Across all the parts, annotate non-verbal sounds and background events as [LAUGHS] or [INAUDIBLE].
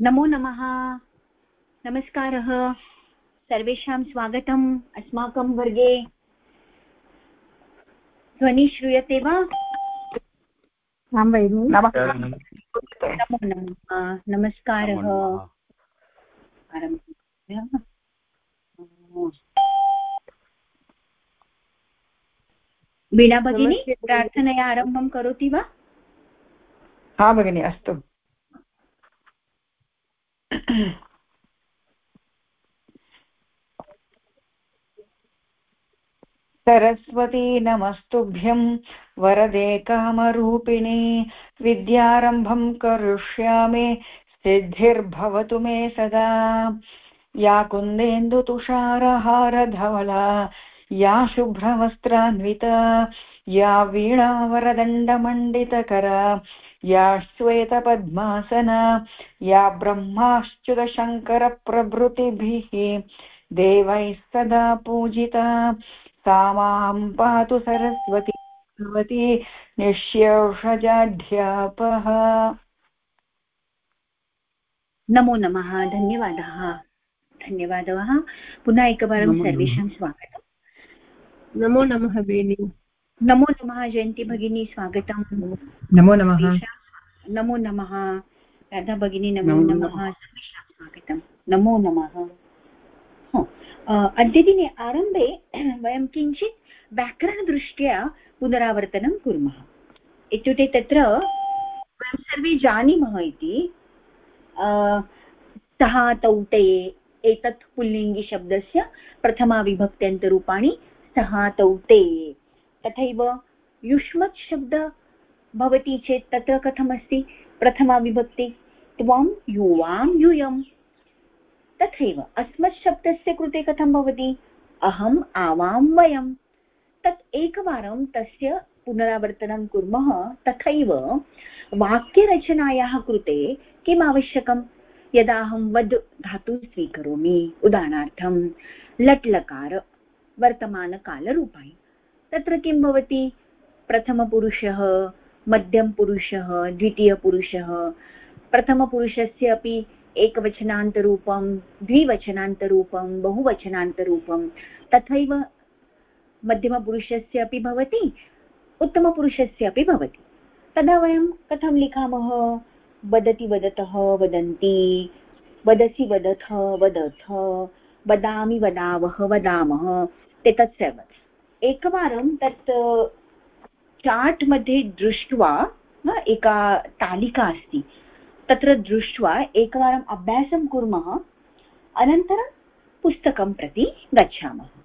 नमो नमः। नमस्कारः। सर्वेषां स्वागतम्। अस्माकं वर्गे ध्वनिः श्रूयते वा? आं भगिनि नमो नमः। नमस्कारः। वीणा भगिनी प्रार्थनया आरम्भं करोति वा? हा भगिनि अस्तु। [CLEARS THROAT] सरस्वती नमस्तुभ्यं वरदे कामरूपिणे, विद्यारम्भं करिष्यामि, सिद्धिर्भवतु मे सदा। या कुन्देन्दुतुषारहारधवला या शुभ्रवस्त्रान्विता, या वीणावरदण्डमण्डितकरा या श्वेतपद्मासना या ब्रह्माश्च्युतशङ्करप्रभृतिभिः देवैः सदा पूजिता। सा माँ पातु सरस्वती भवती निश्यौषजाढ्यापः नमो नमः धन्यवादः। धन्यवादः पुनः एकवारं सर्वेषां स्वागतम्। नमो नमः बेनि नमो नमः जयन्ती भगिनी स्वागतं नमो नमः। नमो नमः। राधा भगिनी नमो नमः। स्वागतं नमो नमः। अद्यदिने आरम्भे [CLEARS THROAT] वयं किञ्चित् व्याकरणदृष्ट्या पुनरावर्तनं कुर्मः। इत्युक्ते तत्र वयं सर्वे जानीमः इति। सः तौटे एतत् पुल्लिङ्गिशब्दस्य प्रथमाविभक्त्यन्तरूपाणि सः तौते तथैव युष्मत् शब्द भवति चेत् तत्र कथमस्ति? प्रथमाविभक्ति त्वं युवां यूयम्। तथैव अस्मत् शब्दस्य कृते कथं भवति? अहम् आवां वयं तत् एकवारं तस्य पुनरावर्तनं कुर्मः, तथैव वाक्यरचनायाः कृते किम् आवश्यकं यदा अहं वद् धातुं स्वीकरोमि, उदाहरणार्थं लट् लकार वर्तमानकालरूपाणि। तत्र किं भवति? प्रथमपुरुषः मध्यमपुरुषः द्वितीयपुरुषः प्रथमपुरुषस्य अपि एकवचनान्तरूपं, द्विवचनान्तरूपं, बहुवचनान्तरूपं, तथैव मध्यमपुरुषस्य अपि भवति, उत्तमपुरुषस्य अपि भवति। तदा वयं कथं लिखामः? वदति वदतः, वदन्ति, वदसि वदथ वदथ, वदामि, वदावः, वदामः एतत् सर्वम् एकवारं तत् चार्ट् मध्ये दृष्ट्वा एका तालिका अस्ति. तत्र दृष्ट्वा एकवारम् अभ्यासं कुर्मः, अनन्तरं पुस्तकं प्रति गच्छामः.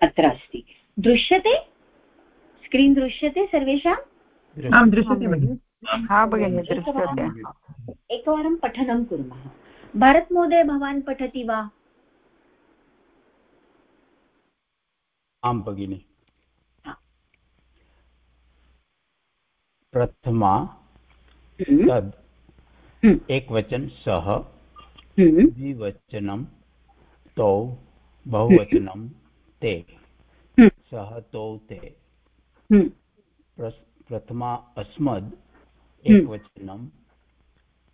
अत्र अस्ति। दृश्यते? स्क्रीन् दृश्यते सर्वेषाम् आं दृश्यते एकवारं पठनं कुर्मः। भरतमहोदय भवान् पठति वा? आं भगिनि। प्रथमा हम्म। तद् हम्म। एकवचन सः हम्म। द्विवचनं तौ बहुवचनं ते। हम्म। सः तौ। ते हम्म। प्रथमा अस्मद् हम्म। एकवचनम्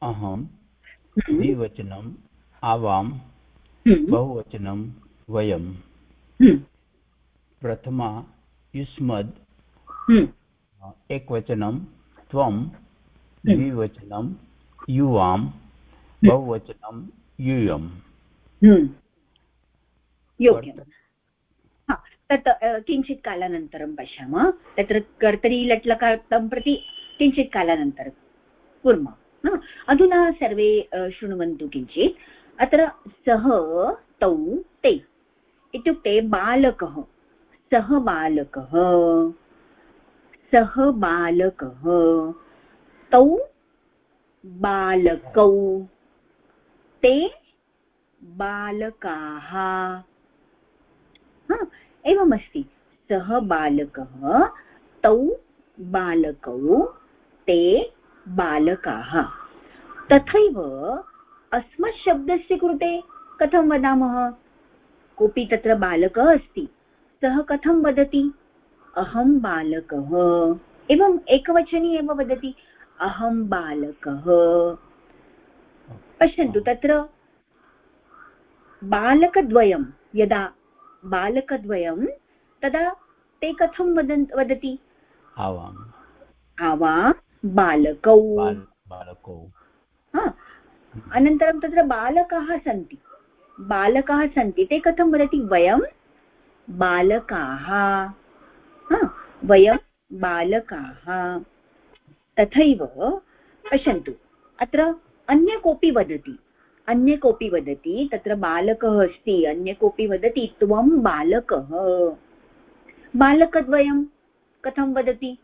अहं द्विवचनम् आवां बहुवचनं वयं प्रथमा युष्मद् एकवचनं त्वं द्विवचनं युवां बहुवचनं यूयम्। तत् किञ्चित् कालानन्तरं पश्यामः। तत्र कर्तरी लट्लकार्तं प्रति किञ्चित् कालानन्तरं कुर्मः अधुना सर्वे शृण्वन्तु किञ्चित्। अत्र सः तौ ते। इत्युक्ते बालकः। सः बालकः। सः बालकः। तौ बालकौ। ते बालकाः। एवमस्ति। सः बालकः, तौ बालकौ, ते बालकाः। तथैव अस्मत् शब्दस्य कृते कथं वदामः? कोऽपि तत्र बालकः अस्ति, सः कथं वदति? अहं बालकः। एवम् एकवचनी एव वदति, अहं बालकः। पश्यन्तु तत्र बालकद्वयं यदा बालकद्वयं तदा ते कथं वदन् वदति? आवाम्। आवां बालकौ। बालकौ। अनन्तरं तत्र बालकाः सन्ति। बालकाः सन्ति ते कथं वदति? वयं बालकाः। वयं बालकाः। तथैव पश्यन्तु अत्र अन्य कोऽपि वदति? अन्य कोऽपि वदति, तत्र बालकः अस्ति अन्य कोऽपि वदति, त्वं बालकः। बालकद्वयं कथं वदति?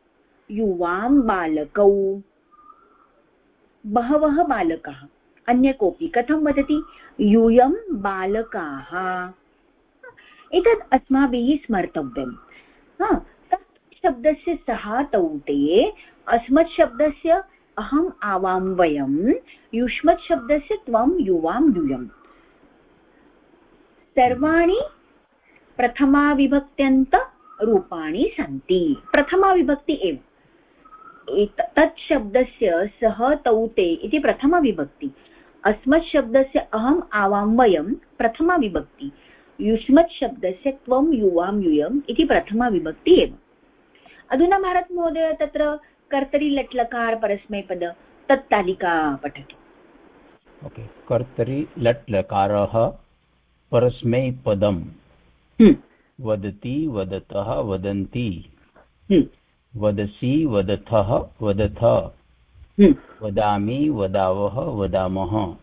युवां बालकौ। बहवः बालकाः। अन्य कोऽपि कथं वदति? यूयं बालकाः। एतत् अस्माभिः स्मर्तव्यं तत् शब्दस्य सः तौते अस्मत् शब्दस्य अहम् आवां वयं युष्मत् शब्दस्य त्वं युवां यूयम् सर्वाणि प्रथमाविभक्त्यन्तरूपाणि सन्ति। प्रथमाविभक्ति एव। तत् शब्दस्य सः तौते इति प्रथमाविभक्ति। अस्मत् शब्दस्य अहम् आवां वयं, प्रथमाविभक्ति। युष्मत् शब्दस्य त्वं युवां यूयम् इति प्रथमाविभक्ति एव। अधुना, भारतमहोदय, तत्र कर्तरि लट् लकार परस्मैपद तत् तालिका पठति। ओके कर्तरि लट् लकारः परस्मैपदं हम्म। वदति वदतः वदन्ति। हम्म। वदसि वदथः वदथ। हम्म। वदामि वदावः वदामः।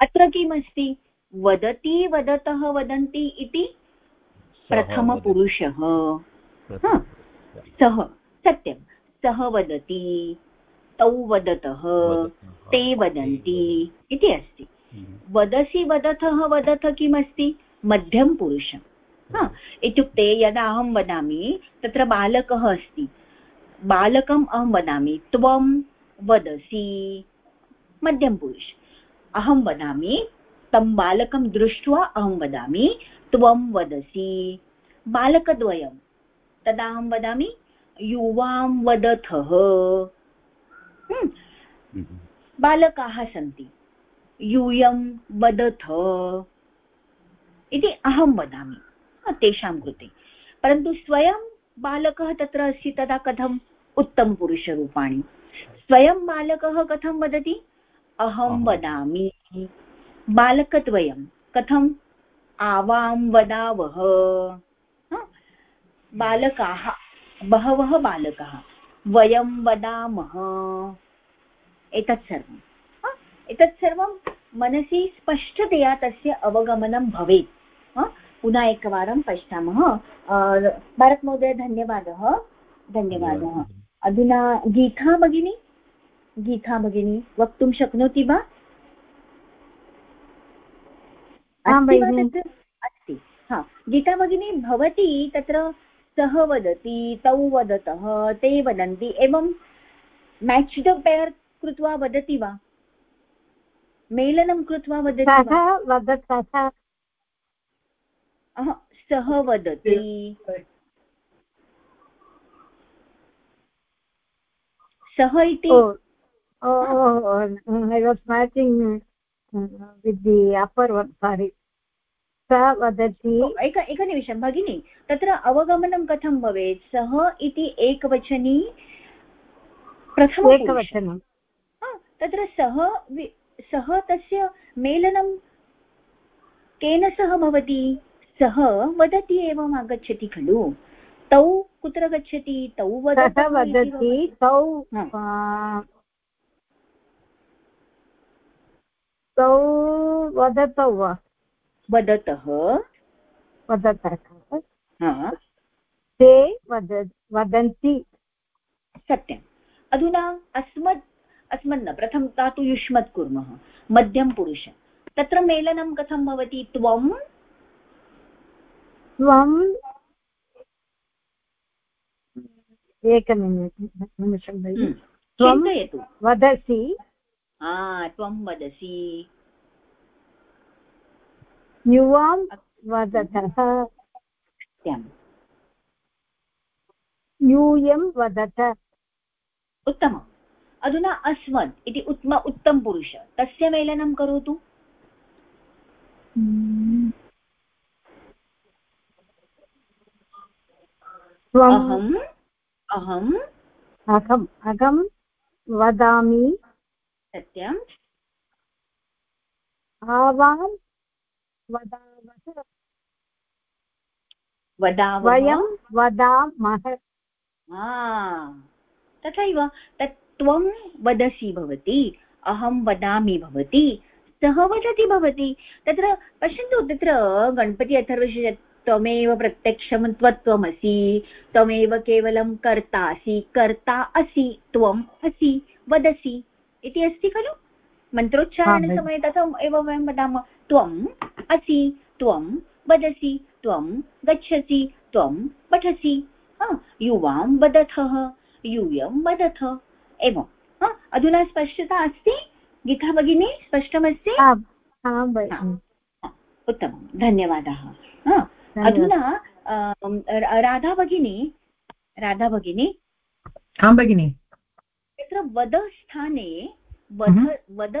अत्र किमस्ति? वदति वदतः वदन्ति इति प्रथमपुरुषः। सः। सत्यं। सः वदति तौ वदतः ते वदन्ति इति अस्ति। हम्म। वदसि वदथः वदथ किमस्ति? मध्यं पुरुषम् हा। इत्युक्ते यदा अहं वदामि तत्र बालकः अस्ति। बालकम् अहं वदामि त्वं वदसि। मध्यं पुरुष। अहं वदामि तं बालकं दृष्ट्वा अहं वदामि त्वं वदसि। बालकद्वयं। तदा अहं वदामि युवां वदथः। बालकाः सन्ति। यूयं वदथ। इति अहं वदामि। तेषां कृते। परन्तु स्वयं बालकः तत्र अस्ति तदा कथम् उत्तमपुरुषरूपाणि स्वयं बालकः कथं वदति? अहं वदामि। बालकद्वयं कथम्? आवां वदावः। बालकाः बहवः बालकाः। वयं वदामः। एतत् सर्वम् एतत् सर्वं मनसि स्पष्टतया तस्य अवगमनं भवेत्। पुनः एकवारं पश्यामः। भरतमहोदय धन्यवादः। धन्यवादः। अधुना गीता भगिनी? गीता भगिनी वक्तुं शक्नोति वा? अस्ति। हा। गीता भगिनी भवती तत्र सः वदति तौ वदतः ते वदन्ति। एवं मेच् द पेर् कृत्वा वदति वा? मेलनं कृत्वा वदति सः वदति। सः इति? I was matching with the upper one sorry सः वदति एक एकनिमिषं भगिनि। तत्र अवगमनं कथं भवेत्? सः इति एकवचनी प्रथम एकवचनं। तत्र सः सः तस्य मेलनं केन सह भवति? सः वदति एवम् आगच्छति खलु। तौ कुत्र गच्छति? तौ वदति तौ तौ वदतौ वा? वदतः। वदतः। ते वद वदन्ति। सत्यम्। अधुना अस्मत् अस्मन्न प्रथमता तु युष्मत् कुर्मः मध्यम पुरुष। तत्र मेलनं कथं भवति? त्वं। त्वं। एकनिमिषं हम्म, चिन्तयतु। वदसि। त्वं वदसि। युवां वदतः। यूयं वदत। उत्तमम्। अधुना अस्मत् इति उत्तम उत्तमपुरुष तस्य मेलनं करोतु। अहम् अहम् अहम् अहं वदामि। सत्यम्। आवां वदामः वदामः वयं वदामः। तथैव तत् त्वं वदसि भवति अहं वदामि भवति सः वदति भवति। तत्र पश्यन्तु तत्र गणपति अथर्वशीष त्वमेव प्रत्यक्षं त्वत्वमसि त्वमेव केवलं कर्तासि कर्ता असि त्वम् असि वदसि इति अस्ति खलु? मन्त्रोच्चारणसमये तथा एव वयं वदामः। त्वम् असि त्वं वदसि त्वं गच्छसि त्वं पठसि। युवां वदथः यूयं वदथ। एवं अधुना स्पष्टता अस्ति? गीता भगिनी स्पष्टमस्ति? उत्तमं धन्यवादः। अधुना राधा भगिनी राधा भगिनी। आं भगिनि। तत्र वदस्थाने वद वद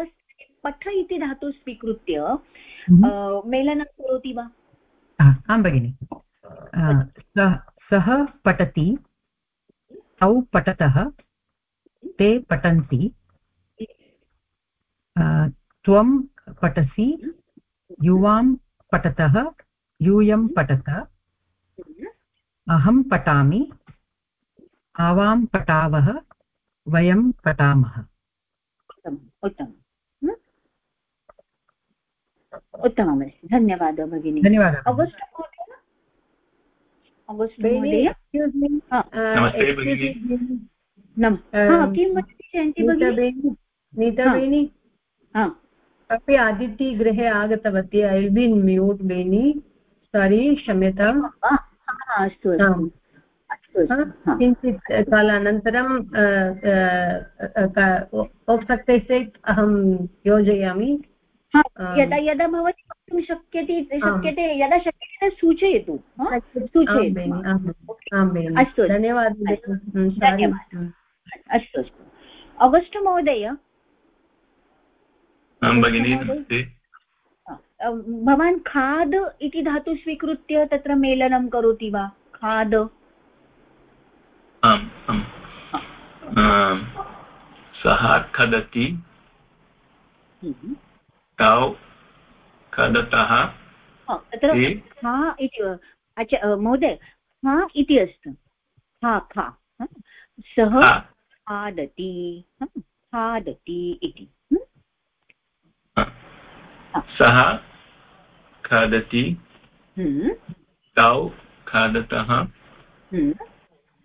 पठ इति धातु स्वीकृत्य हम्म। मेलनं करोति वा? आं भगिनि। सः पठति तौ पठतः ते पठन्ति त्वं पठसि युवां पठतः यूयं पठत अहं पठामि आवां पठावः वयं पठामः। उत्तमम्। धन्यवादः भगिनी। धन्यवादः अगस्ट् अगस्ट् महोदय। नीता बेनि। अपि आदित्य गृहे आगतवती। ऐ विल् बि म्यूट् बेनि। सारी क्षम्यताम्। अस्तु किञ्चित् कालानन्तरं औक्सक्ते चेत् अहं योजयामि। यदा यदा भवती वक्तुं शक्यते शक्यते यदा शक्यते सूचयतु सूचयतु अस्तु धन्यवादः अस्तु. अस्तु अगस्ट् महोदय? भवान् खाद् इति धातु स्वीकृत्य तत्र मेलनं करोति वा? खाद्? सः खादति। हम्म। तौ खादतः तत्र खा इति अच्छा महोदय खा इति अस्ति। खा खा सः खादति खादति इति। सः खादति तौ खादतः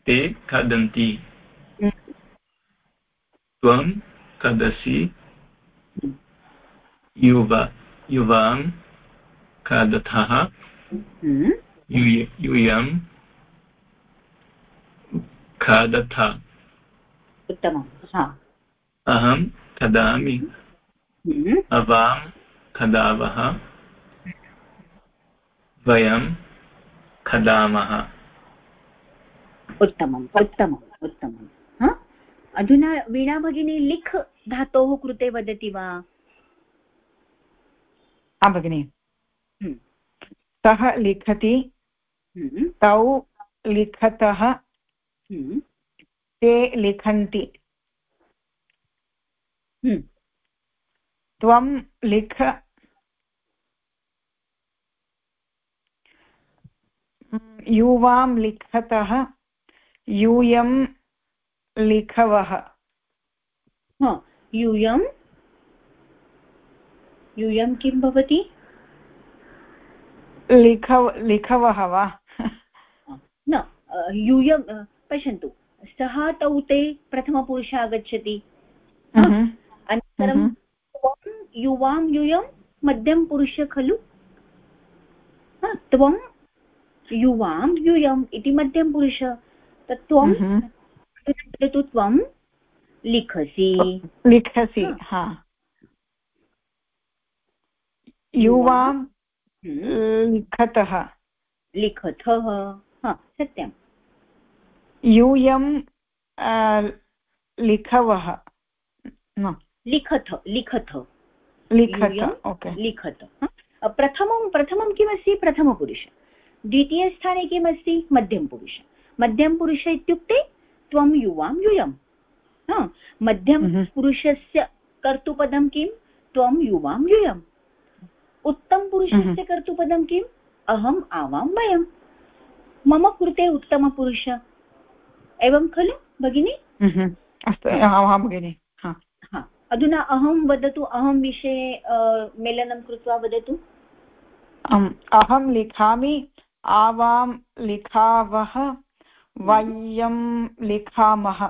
ते खादन्ति। त्वं खादसि। युवा युवां खादतः यूयं खादथ उत्तमम् अहं खादामि अवां खादावः वयं खादामः उत्तमम् उत्तमम् उत्तमम् अधुना वीणा भगिनी लिख् धातोः कृते वदति वा आं भगिनि हम्म। सः लिखति हम्म। तौ लिखतः हम्म। ते लिखन्ति त्वं लिख युवां लिखतः यूयं लिखवः यूयं यूयं किं भवति? लिखव लिखवः वा? न यूयं पश्यन्तु सः तौ ते प्रथमपुरुषः आगच्छति। अनन्तरं त्वं युवां यूयं मध्यम पुरुष खलु। त्वं युवां यूयम् इति मध्यम पुरुष। तत् त्वं तु त्वं लिखसि। लिखसि हा। युवां लिखतः। लिखतः सत्यं। यूयं लिखवः। लिखथ लिखत ओके। लिखत प्रथमं प्रथमं किमस्ति? प्रथमपुरुष। द्वितीयस्थाने किमस्ति? मध्यमपुरुष। मध्यमपुरुष इत्युक्ते त्वं युवां यूयं मध्यमपुरुषस्य कर्तुपदं किं? त्वं युवां यूयम्। उत्तमपुरुषस्य कर्तुपदं किम्? अहम् आवां वयं मम कृते उत्तमपुरुष एवं खलु भगिनि? अस्तु भगिनि अधुना अहं वदतु अहं विषये मेलनं कृत्वा वदतु। अहं लिखामि आवां लिखावः वयं लिखामः।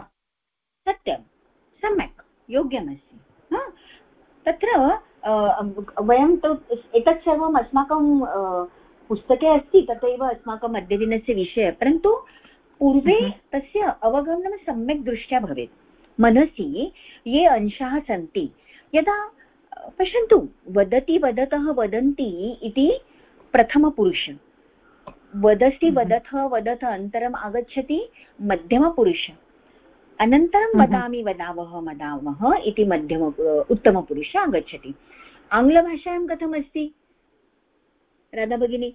सत्यं। सम्यक्। योग्यमस्ति। तत्र वयं तु एतत् सर्वम् अस्माकं पुस्तके अस्ति तथैव अस्माकम् अद्यदिनस्य विषयः। परन्तु पूर्वे तस्य अवगमनं सम्यक् दृष्ट्या भवेत्। मनसि ये अंशाः सन्ति यदा पश्यन्तु वदति वदतः वदन्ति इति प्रथमपुरुष। वदसि हम्म। वदथ वदथ अनन्तरम् आगच्छति मध्यमपुरुष। अनन्तरं हम्म। वदामि वदावः वदामः इति मध्यम उत्तमपुरुष आगच्छति। आङ्ग्लभाषायां कथमस्ति? राधा भगिनी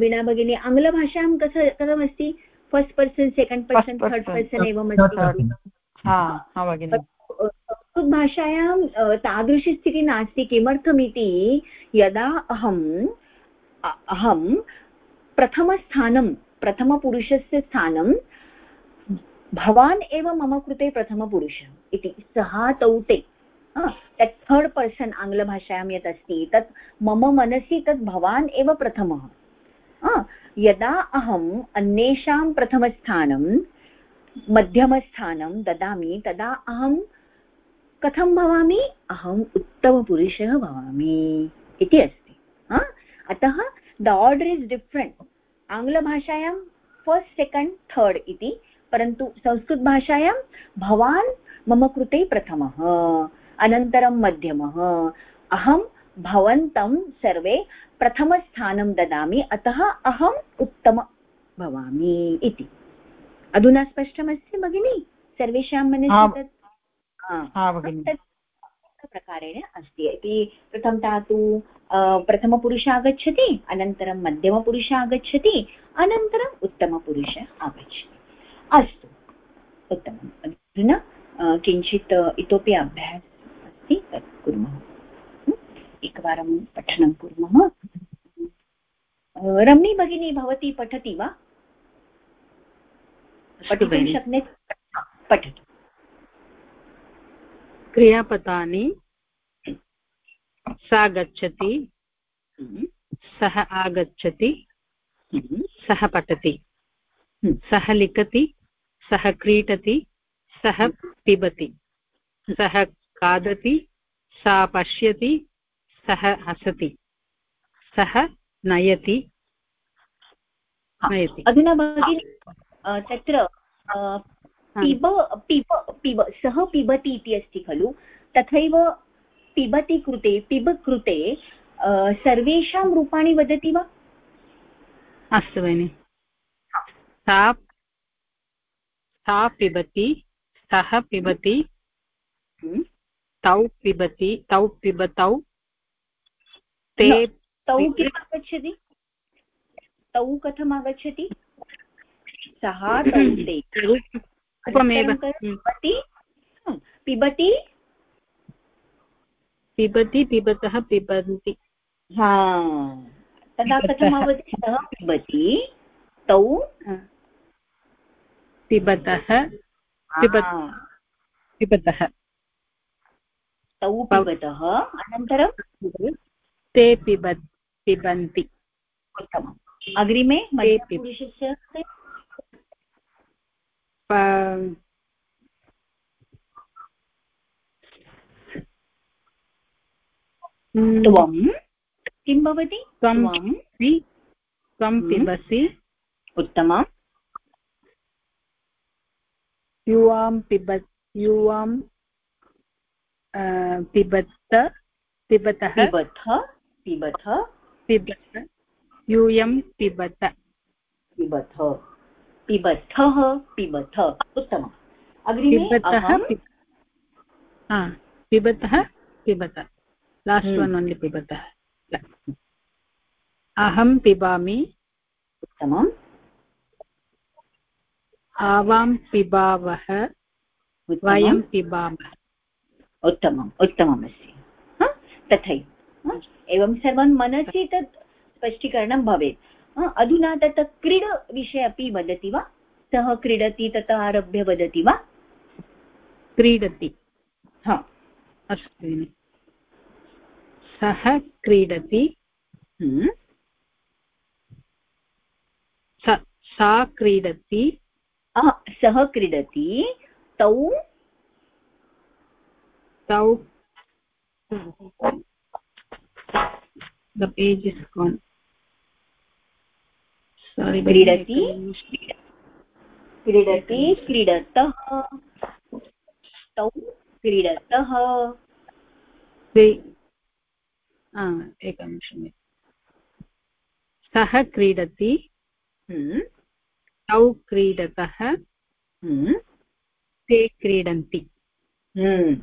वीणा भगिनी आङ्ग्लभाषायां कथ कथमस्ति? First person second person third person एवमस्ति संस्कृतभाषायां तादृशी स्थितिः नास्ति। किमर्थमिति? यदा अहम् अहं प्रथमस्थानं प्रथमपुरुषस्य स्थानं भवान् एव मम कृते प्रथमपुरुषः इति। सः तौ तत् थर्ड् पर्सन् आङ्ग्लभाषायां यत् अस्ति, तत् मम मनसि तत् भवान् एव प्रथमः। यदा अहम् अन्येषां प्रथमस्थानं, मध्यमस्थानं ददामि, तदा अहं कथं भवामि? अहम् उत्तमपुरुषः भवामि इति अस्ति। अतः द आर्डर् इस् डिफ्रेण्ट् आङ्ग्लभाषायां फस्ट् सेकेण्ड् थर्ड् इति। परन्तु संस्कृतभाषायां भवान् मम कृते प्रथमः अनन्तरं मध्यमः। अहं भवन्तं सर्वे प्रथमस्थानं ददामि अतः अहम् उत्तम भवामि इति। अधुना स्पष्टमस्ति भगिनि? सर्वेषां मनसि तत् प्रकारेण अस्ति। इति प्रथमतः तु प्रथमपुरुष आगच्छति अनन्तरं मध्यमपुरुष आगच्छति अनन्तरम् उत्तमपुरुष आगच्छति। अस्तु। उत्तमम्। अधुना किञ्चित् इतोपि अभ्यासः अस्ति तत् कुर्मः। एकवारं पठनं कुर्मः। रम्णी भगिनी भवती पठति वा? पठितुं शक्नोति? पठतु। क्रियापदानि सा गच्छति। सः आगच्छति। सः पठति। सः लिखति सः क्रीडति सः पिबति। सः खादति सा पश्यति सः हसति। सः नयति। नयति। अधुना भगिनी तत्र पिब पिब पिब सः पिबति इति अस्ति खलु। तथैव पिबति कृते पिब कृते सर्वेषां रूपाणि वदति वा? अस्तु भगिनि। सा सा पिबति सः पिबति हम्म। तौ पिबति तौ पिबतौ ते तौ किम् आगच्छति तौ कथम् आगच्छति सः पिबति पिबति? पिबति पिबतः पिबन्ति। हा। तदा कथम् सः पिबति तौ पिबतः पिबतः तौ पिबतः अनन्तरं? ते पिब पिबन्ति। उत्तमम्। अग्रिमे त्वं। किं भवति? त्वं त्वं। त्वं हम्म। पिबसि उत्तमम्। युवां पिब युवां पिबत पिबतः पिबथ पिबथ पिबत यूयं पिबत पिबथ पिबथः पिबथ उत्तमम् पिबतः हा, पिबतः पिबत लास्ट्। वन् ओन्लि पिबतः अहं पिबामि उत्तमम् आवां पिबावः वयं पिबामः। उत्तमम् उत्तममस्ति। तथैव एवं सर्वं मनसि तत् स्पष्टीकरणं भवेत्। अधुना तत् क्रीड विषये अपि वदति वा? सः क्रीडति ततः आरभ्य वदति वा? क्रीडति। हा। अस्तु सः क्रीडति। हम्म, सा क्रीडति। सः क्रीडति तौ तौ the page is gone. Sorry क्रीडति क्रीडति क्रीडतः तौ क्रीडतः एकनिमिषम् सः क्रीडति तौ क्रीडतः हम्म, ते क्रीडन्ति। हम्म,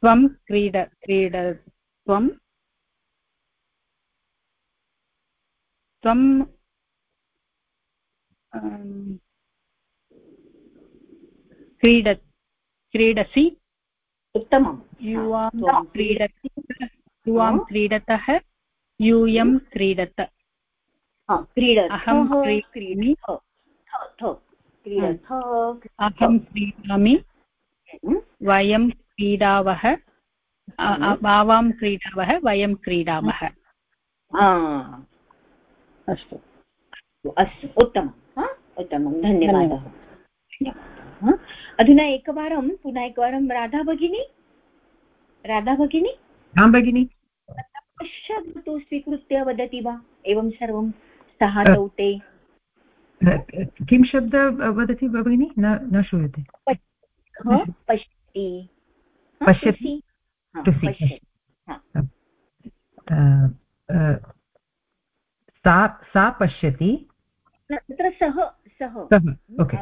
त्वं क्रीड क्रीड त्वं त्वं अम्, क्रीड क्रीडसि। उत्तमं युवां क्रीडति। युवां क्रीडतः यूयं क्रीडत। अहं क्रीडामि। अहं क्रीडामि। हम्म, वयं क्रीडावः। आ- आ- क्रीडावः वयं क्रीडामः। अस्तु। अस्तु उत्तमं। उत्तमं। धन्यवादः। धन्यवादः, अधुना एकवारं पुनः एकवारं राधा भगिनी। राधा भगिनी। आं भगिनि शब्दः स्वीकृत्य वदति वा? एवं सर्वं सः तौ ते किं शब्द वदति भगिनि? न न श्रूयते। पश्यति पश्यति? पश्यति? सा सा पश्यति। तत्र सः सः।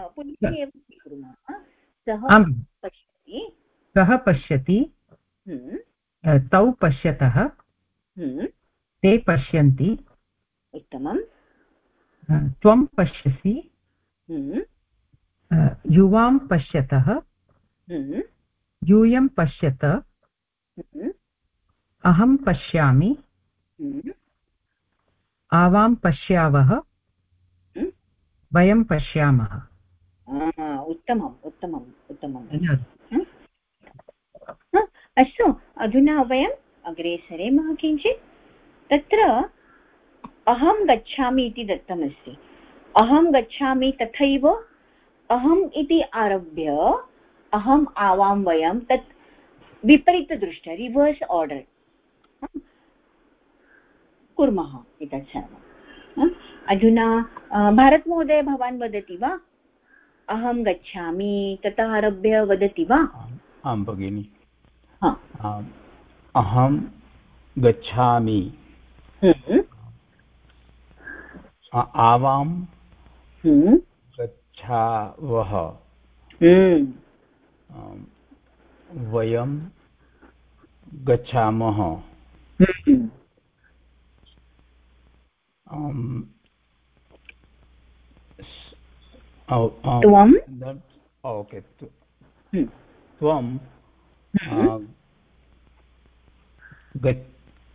पुनः एव स्वीकुर्मः। सः पश्यति। सः पश्यति। हम्म, तौ पश्यतः। हम्म, ते पश्यन्ति। उत्तमं त्वं पश्यसि। हम्म, युवां पश्यतः। हम्म, यूयं पश्यत। अहं पश्यामि। आवां पश्यावः। वयं पश्यामः। उत्तमम् उत्तमम् उत्तमं धन्यवादः। हा, अस्तु, अधुना वयम् अग्रे सरेमः किञ्चित्। तत्र अहं गच्छामि इति दत्तमस्ति। अहं गच्छामि तथैव, अहम् इति आरभ्य अहम् आवां वयं तत् विपरीतदृष्ट्या रिवर्स् आर्डर्। कुर्मः एतत् सर्वं। हा? अधुना भारतमहोदय भवान् वदति वा? अहं गच्छामि, ततः आरभ्य वदति वा? आं भगिनि। अहं गच्छामि। हम्म, आवां हम्म, गच्छावः। हम्म, वयं गच्छामः। त्वं। ओके त्वं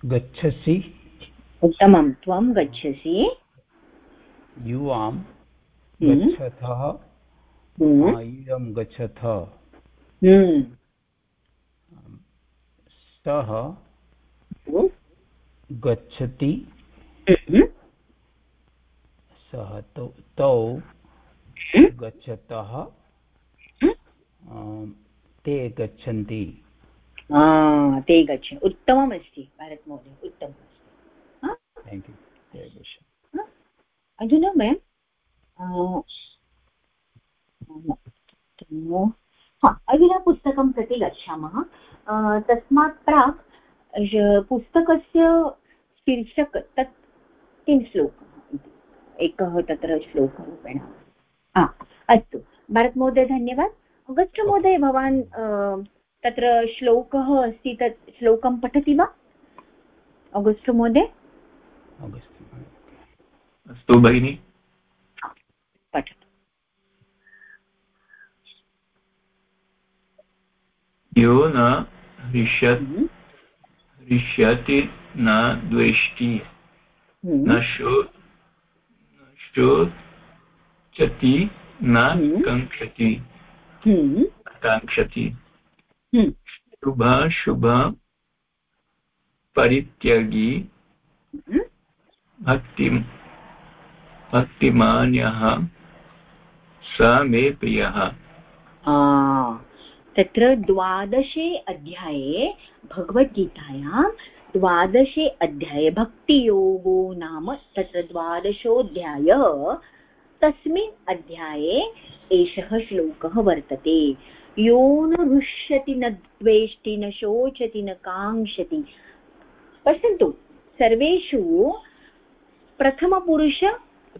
गच्छसि उत्तमं त्वं गच्छसि। युवां हम्म, गच्छतः हम्म, इदं गच्छथ। सः गच्छति। सः तौ गच्छतः। ते गच्छन्ति। ते गच्छ उत्तममस्ति भारतमहोदय उत्तमम् थेङ्क् यू अधुना वयं अधुना पुस्तकं प्रति गच्छामः। तस्मात् प्राक् पुस्तकस्य शीर्षक तत् किं श्लोकः एकः तत्र श्लोकरूपेण। अस्तु। भरतमहोदय धन्यवाद। अगस्ट् महोदय भवान् तत्र श्लोकः अस्ति तत् श्लोकं पठति वा? अगस्ट् महोदय? अस्तु भगिनि। पठतु। यो न हृष्यत् हृष्यति न द्वेष्टि हम्म। न शो न शोचति न हम्म। काङ्क्षति। हम्म, काङ्क्षति हम्म, शुभाशुभ परित्यागी हम्म, भक्ति भक्तिमान्यः स मे प्रियः। तत्र द्वादशे अध्याये भगवद्गीतायां द्वादशे अध्याये भक्तियोगो नाम तत्र द्वादशोऽध्यायः। तस्मिन् अध्याये एषः श्लोकः वर्तते। यो न हृष्यति, न द्वेष्टि, न शोचति, न काङ्क्षति। पश्यन्तु, सर्वेषु प्रथमपुरुष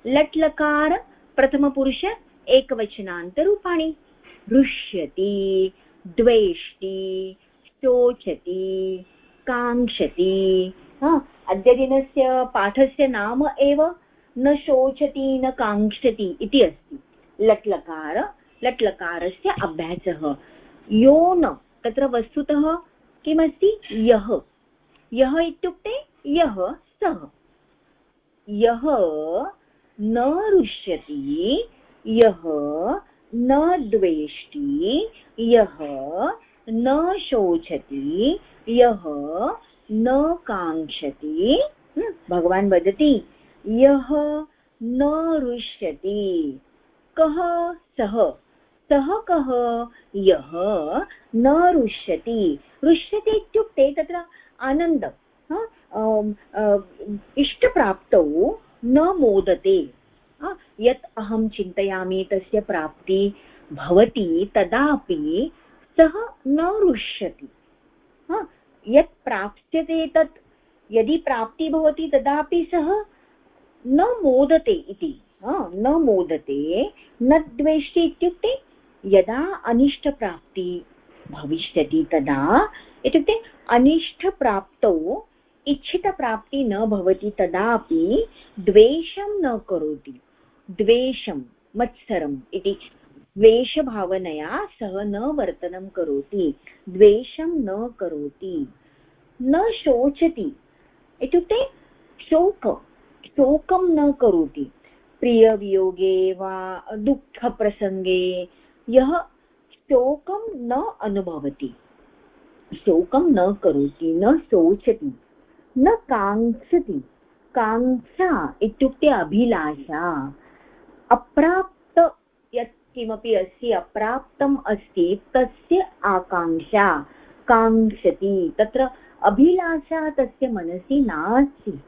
लट्लकार, प्रथमपुरुष एकवचनान्तरूपाणि। हृष्यति, द्वेष्टि, शोचति, काङ्क्षति। अद्यदिनस्य पाठस्य नाम एव न शोचति, न काङ्क्षति इति अस्ति। लट्लकार, लट्लकारस्य अभ्यासः। यो न, तत्र वस्तुतः किमस्ति? यः। यः इत्युक्ते यः सः। यः न रुष्यति, यः न द्वेष्टि, यः न शोचति, यः न काङ्क्षति। भगवान् वदति, यः न रुष्यति। कः सः? सः कः? यः न रुष्यति। रुष्यति इत्युक्ते तत्र आनन्दं अम्, अ, इष्टप्राप्तौ न मोदते। यत् अहं चिन्तयामि तस्य प्राप्ति भवति तदापि सः न रुष्यति। यत् प्राप्स्यते तत् यदि प्राप्तिः भवति तदापि सः न मोदते इति। न मोदते, न द्वेष्टि इत्युक्ते यदा अनिष्टप्राप्ति भविष्यति तदा, इत्युक्ते अनिष्टप्राप्तौ, इच्छितप्राप्ति न भवति तदापि द्वेषं न करोति। द्वेषं, मत्सरम् इति। द्वेषभावनया सः न वर्तनं करोति। द्वेषं न करोति। न शोचति। इत्युक्ते शोक शोकं न करोति। प्रियवियोगे वा दुःखप्रसङ्गे यः शोकं न अनुभवति, शोकं न करोति, न शोचति, न काङ्क्षति। काङ्क्षा इत्युक्ते अभिलाषा। अप्राप्त यत् किमपि अस्ति, अप्राप्तम् अस्ति, तस्य आकाङ्क्षा, काङ्क्षति। तत्र अभिलाषा तस्य मनसि नास्ति।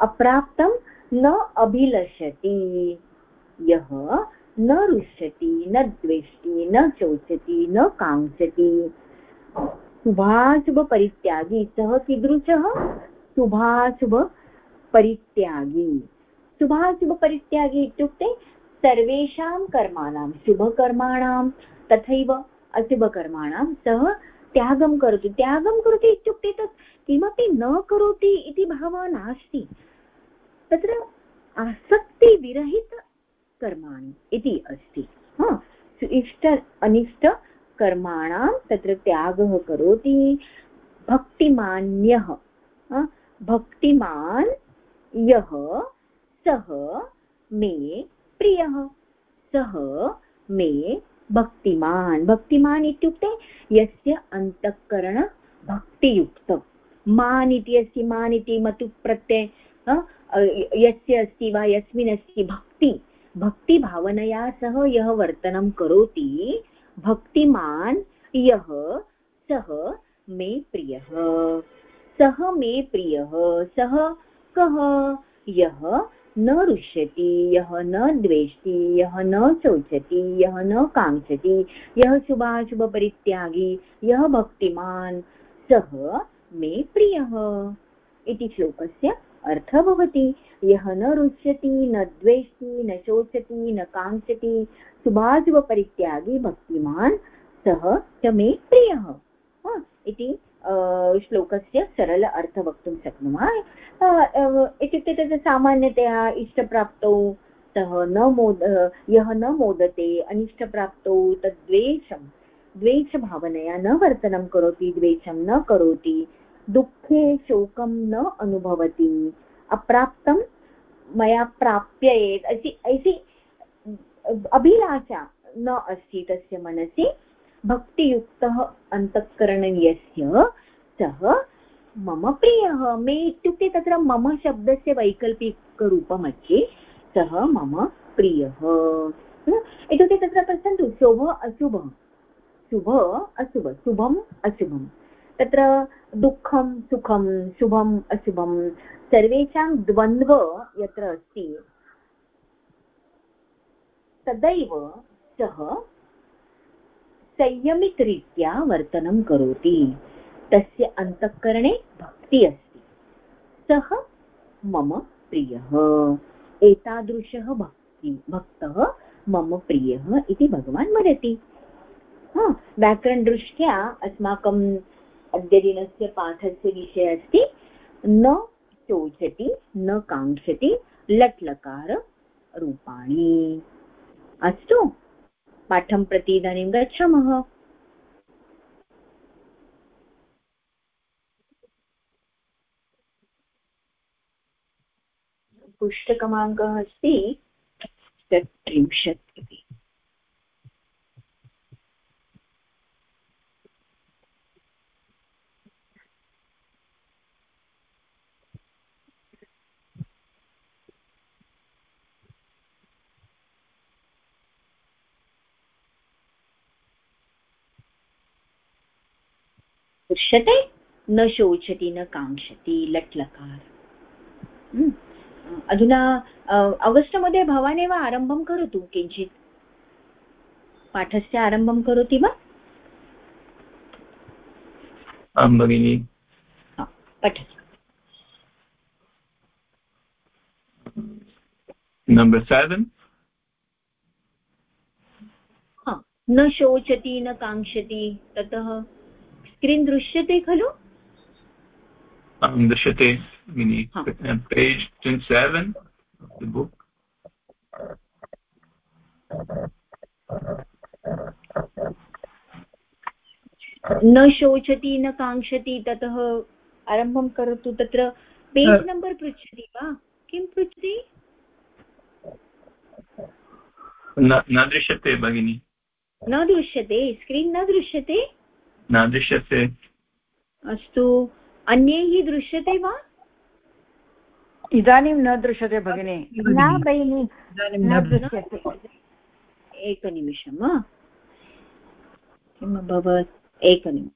अप्राप्तं न अभिलषति। यः न रुष्यति, न द्वेष्टि, न शोचति न काङ्क्षति। शुभाशुभपरित्यागी सः कीदृशः? शुभाशुभपरित्यागी। शुभाशुभपरित्यागी इत्युक्ते सर्वेषां कर्माणां, शुभकर्माणां, तथैव अशुभकर्माणां सः त्यागं करोति। त्यागं करोति इत्युक्ते तत् किमपि न करोति इति भावः नास्ति तत्र आसक्तिविरहितकर्माणि इति अस्ति। हा इष्ट अनिष्ट कर्माणां तत्र त्यागः करोति। भक्तिमान्यः भक्तिमान् यः, सः मे प्रियः, सः मे भक्तिमान्। भक्तिमान् इत्युक्ते यस्य अन्तःकरण मान् इति अस्ति, मान् इति मतु प्रत्यय यस्य अस्ति वा यस्मिन् अस्ति, भक्ति। भक्तिभावनया सह यः वर्तनं करोति, भक्तिमान् यः, सः मे प्रियः। सः मे प्रियः, सः कः? यः न रुष्यति, यः न द्वेष्टि, यः न शोचति, यः न काङ्क्षति, यः शुभाशुभपरित्यागी, यः भक्तिमान्, सः मे प्रियः। इति श्लोकस्य अर्थः भवति यः न रुच्यति न द्वेष्टि, न शोचति, न काङ्क्षति शुभाशुभपरित्यागी भक्तिमान् सः च मे प्रियः। इति श्लोकस्य सरल अर्थः वक्तुं शक्नुमः। इत्युक्ते तत् सामान्यतया इष्टप्राप्तौ सः न मोद यः न मोदते, अनिष्टप्राप्तौ तद्द्वेषं, द्वेषभावनया न वर्तनं करोति, द्वेषं न करोति। दुःखे शोकं न अनुभवति। अप्राप्तं मया प्राप्येत् ऐसि ऐसि अभिलाषा न अस्ति तस्य मनसि। भक्तियुक्तः अन्तःकरणं यस्य सः मम प्रियः। मे इत्युक्ते तत्र मम शब्दस्य वैकल्पिकरूपमस्ति सः मम प्रियः। इत्युक्ते तत्र पश्यन्तु, शुभ अशुभ। शुभ अशुभ, शुभम् अशुभम्। तत्र दुःखं, सुखं, शुभम् अशुभं सर्वेषां द्वन्द्व यत्र अस्ति, तदैव सः संयमितरीत्या वर्तनं करोति। तस्य अन्तःकरणे भक्तिः अस्ति। सः मम प्रियः। एतादृशः भक्ति, भक्तः मम प्रियः इति भगवान् वदति। व्याकरणदृष्ट्या अस्माकं अद्यदिनस्य पाठस्य विषयः अस्ति। न शोचति न काङ्क्षति लट् लकार रूपाणि। अस्तु, पाठं प्रति इदानीं गच्छामः। पुस्तकमाङ्कः अस्ति चत्रिंशत् इति। दृश्यते न शोचति न काङ्क्षति लट् लकार हम्म। अधुना अगस्ट् महोदय भवान् एव आरम्भं करोतु किञ्चित्। पाठस्य आरम्भं करोति वा? आं भगिनि। पठतु। नम्बर् सेवेन् न शोचति न काङ्क्षति ततः स्क्रीन् दृश्यते खलु? दृश्यते पेज् ट्वेण्टि सेवेन् बुक् न शोचति न काङ्क्षति ततः आरम्भं करोतु तत्र। पेज् नम्बर् पृच्छति वा? किं पृच्छति? न दृश्यते भगिनि। न दृश्यते स्क्रीन् न दृश्यते? न दृश्यते अस्तु। अन्यैः दृश्यते वा? इदानीं न दृश्यते भगिनि। न भगिनि न दृश्यते। एकनिमिषं वा किम् अभवत्? एकनिमिषम्।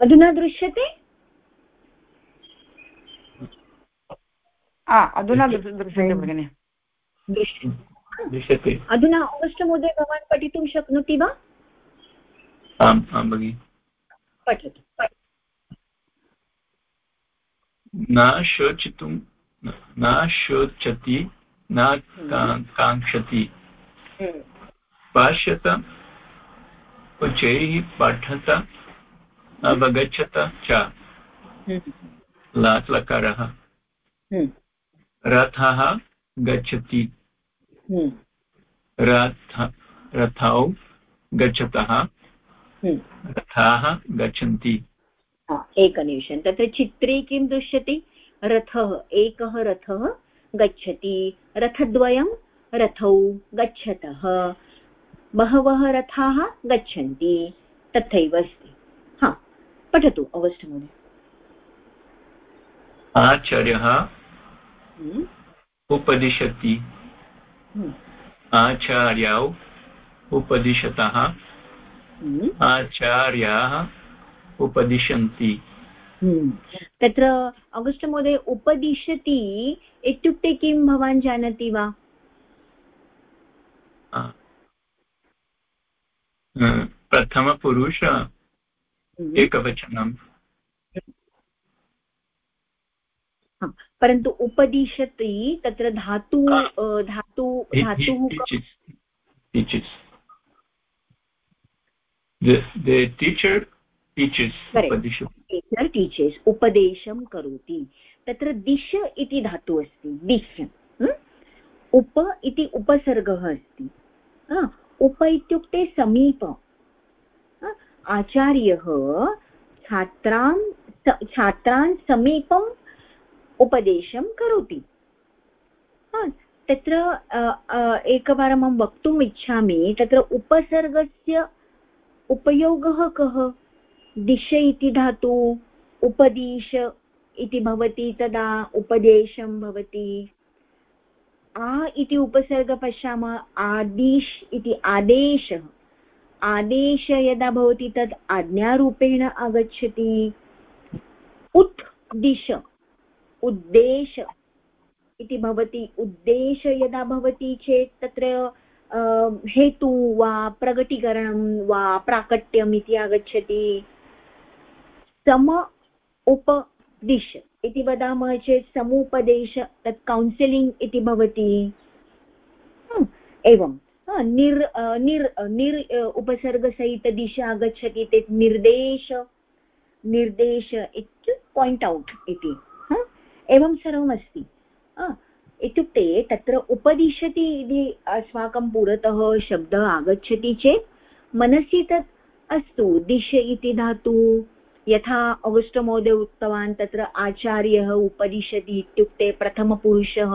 अधुना दृश्यते? अधुना दृश्यते भगिनि। दृश्यते। अधुना आगस्ट् महोदय भवान् पठितुं शक्नोति वा? आम् आं भगिनि। पठतु न शोचितुं न शोचति न काङ्क्षति। हम्म। भाष्यत उच्चैः पठत अवगच्छत च। हम्म। लाट् लकारः हम्म। रथः गच्छति। हम्म। रथ रथौ गच्छतः। रथाः गच्छन्ति। एकनिमिषं तत्र चित्रे किं दृश्यते? रथः एकः रथः गच्छति। रथद्वयं रथौ गच्छतः। बहवः रथाः गच्छन्ति। तथैव अस्ति। पठतु अवश्य महोदय। आचार्यः हम्म, उपदिशति। हम्म, आचार्यौ उपदिशतः। हम्म, आचार्याः उपदिशन्ति। तत्र अगस्ट् महोदय उपदिशति इत्युक्ते किं भवान् जानाति वा? प्रथमपुरुष हम्म। एकवचनं हा, परन्तु उपदिशति तत्र धातु हा। अ, धातु धातुः teaches the the teacher teaches तत्र दिश इति धातुः अस्ति दिश उप इति उपसर्गः अस्ति उप इत्युक्ते समीप हा, आचार्यः छात्रां स- छात्रान् समीपम् उपदेशं करोति। तत्र एकवारम् अहं वक्तुम् इच्छामि, तत्र उपसर्गस्य उपयोगः कः? दिश इति धातु, उपदिश इति भवति तदा, उपदेशं भवति। आ इति उपसर्ग पश्यामः, आदिश इति आदेशः। आदेश यदा भवति तद् आज्ञारूपेण आगच्छति। उत् दिश उद्देश इति भवति। उद्देश यदा भवति चेत् तत्र हेतु वा प्रकटीकरणं वा प्राकट्यम् इति आगच्छति। सम उपदिश इति वदामः चेत् समुपदेश तत् कौन्सिलिङ्ग् इति भवति। एवं हा, निर् निर् निर् उपसर्गसहितदिश आगच्छति चेत् निर्देश निर्देश इति पायिण्ट् औट् इति एवं सर्वमस्ति। इत्युक्ते तत्र उपदिशति इति अस्माकं पुरतः शब्दः आगच्छति चेत् मनसि तत् अस्तु, दिश इति धातु, यथा अगस्ट् महोदय उक्तवान् तत्र आचार्यः उपदिशति इत्युक्ते प्रथमपुरुषः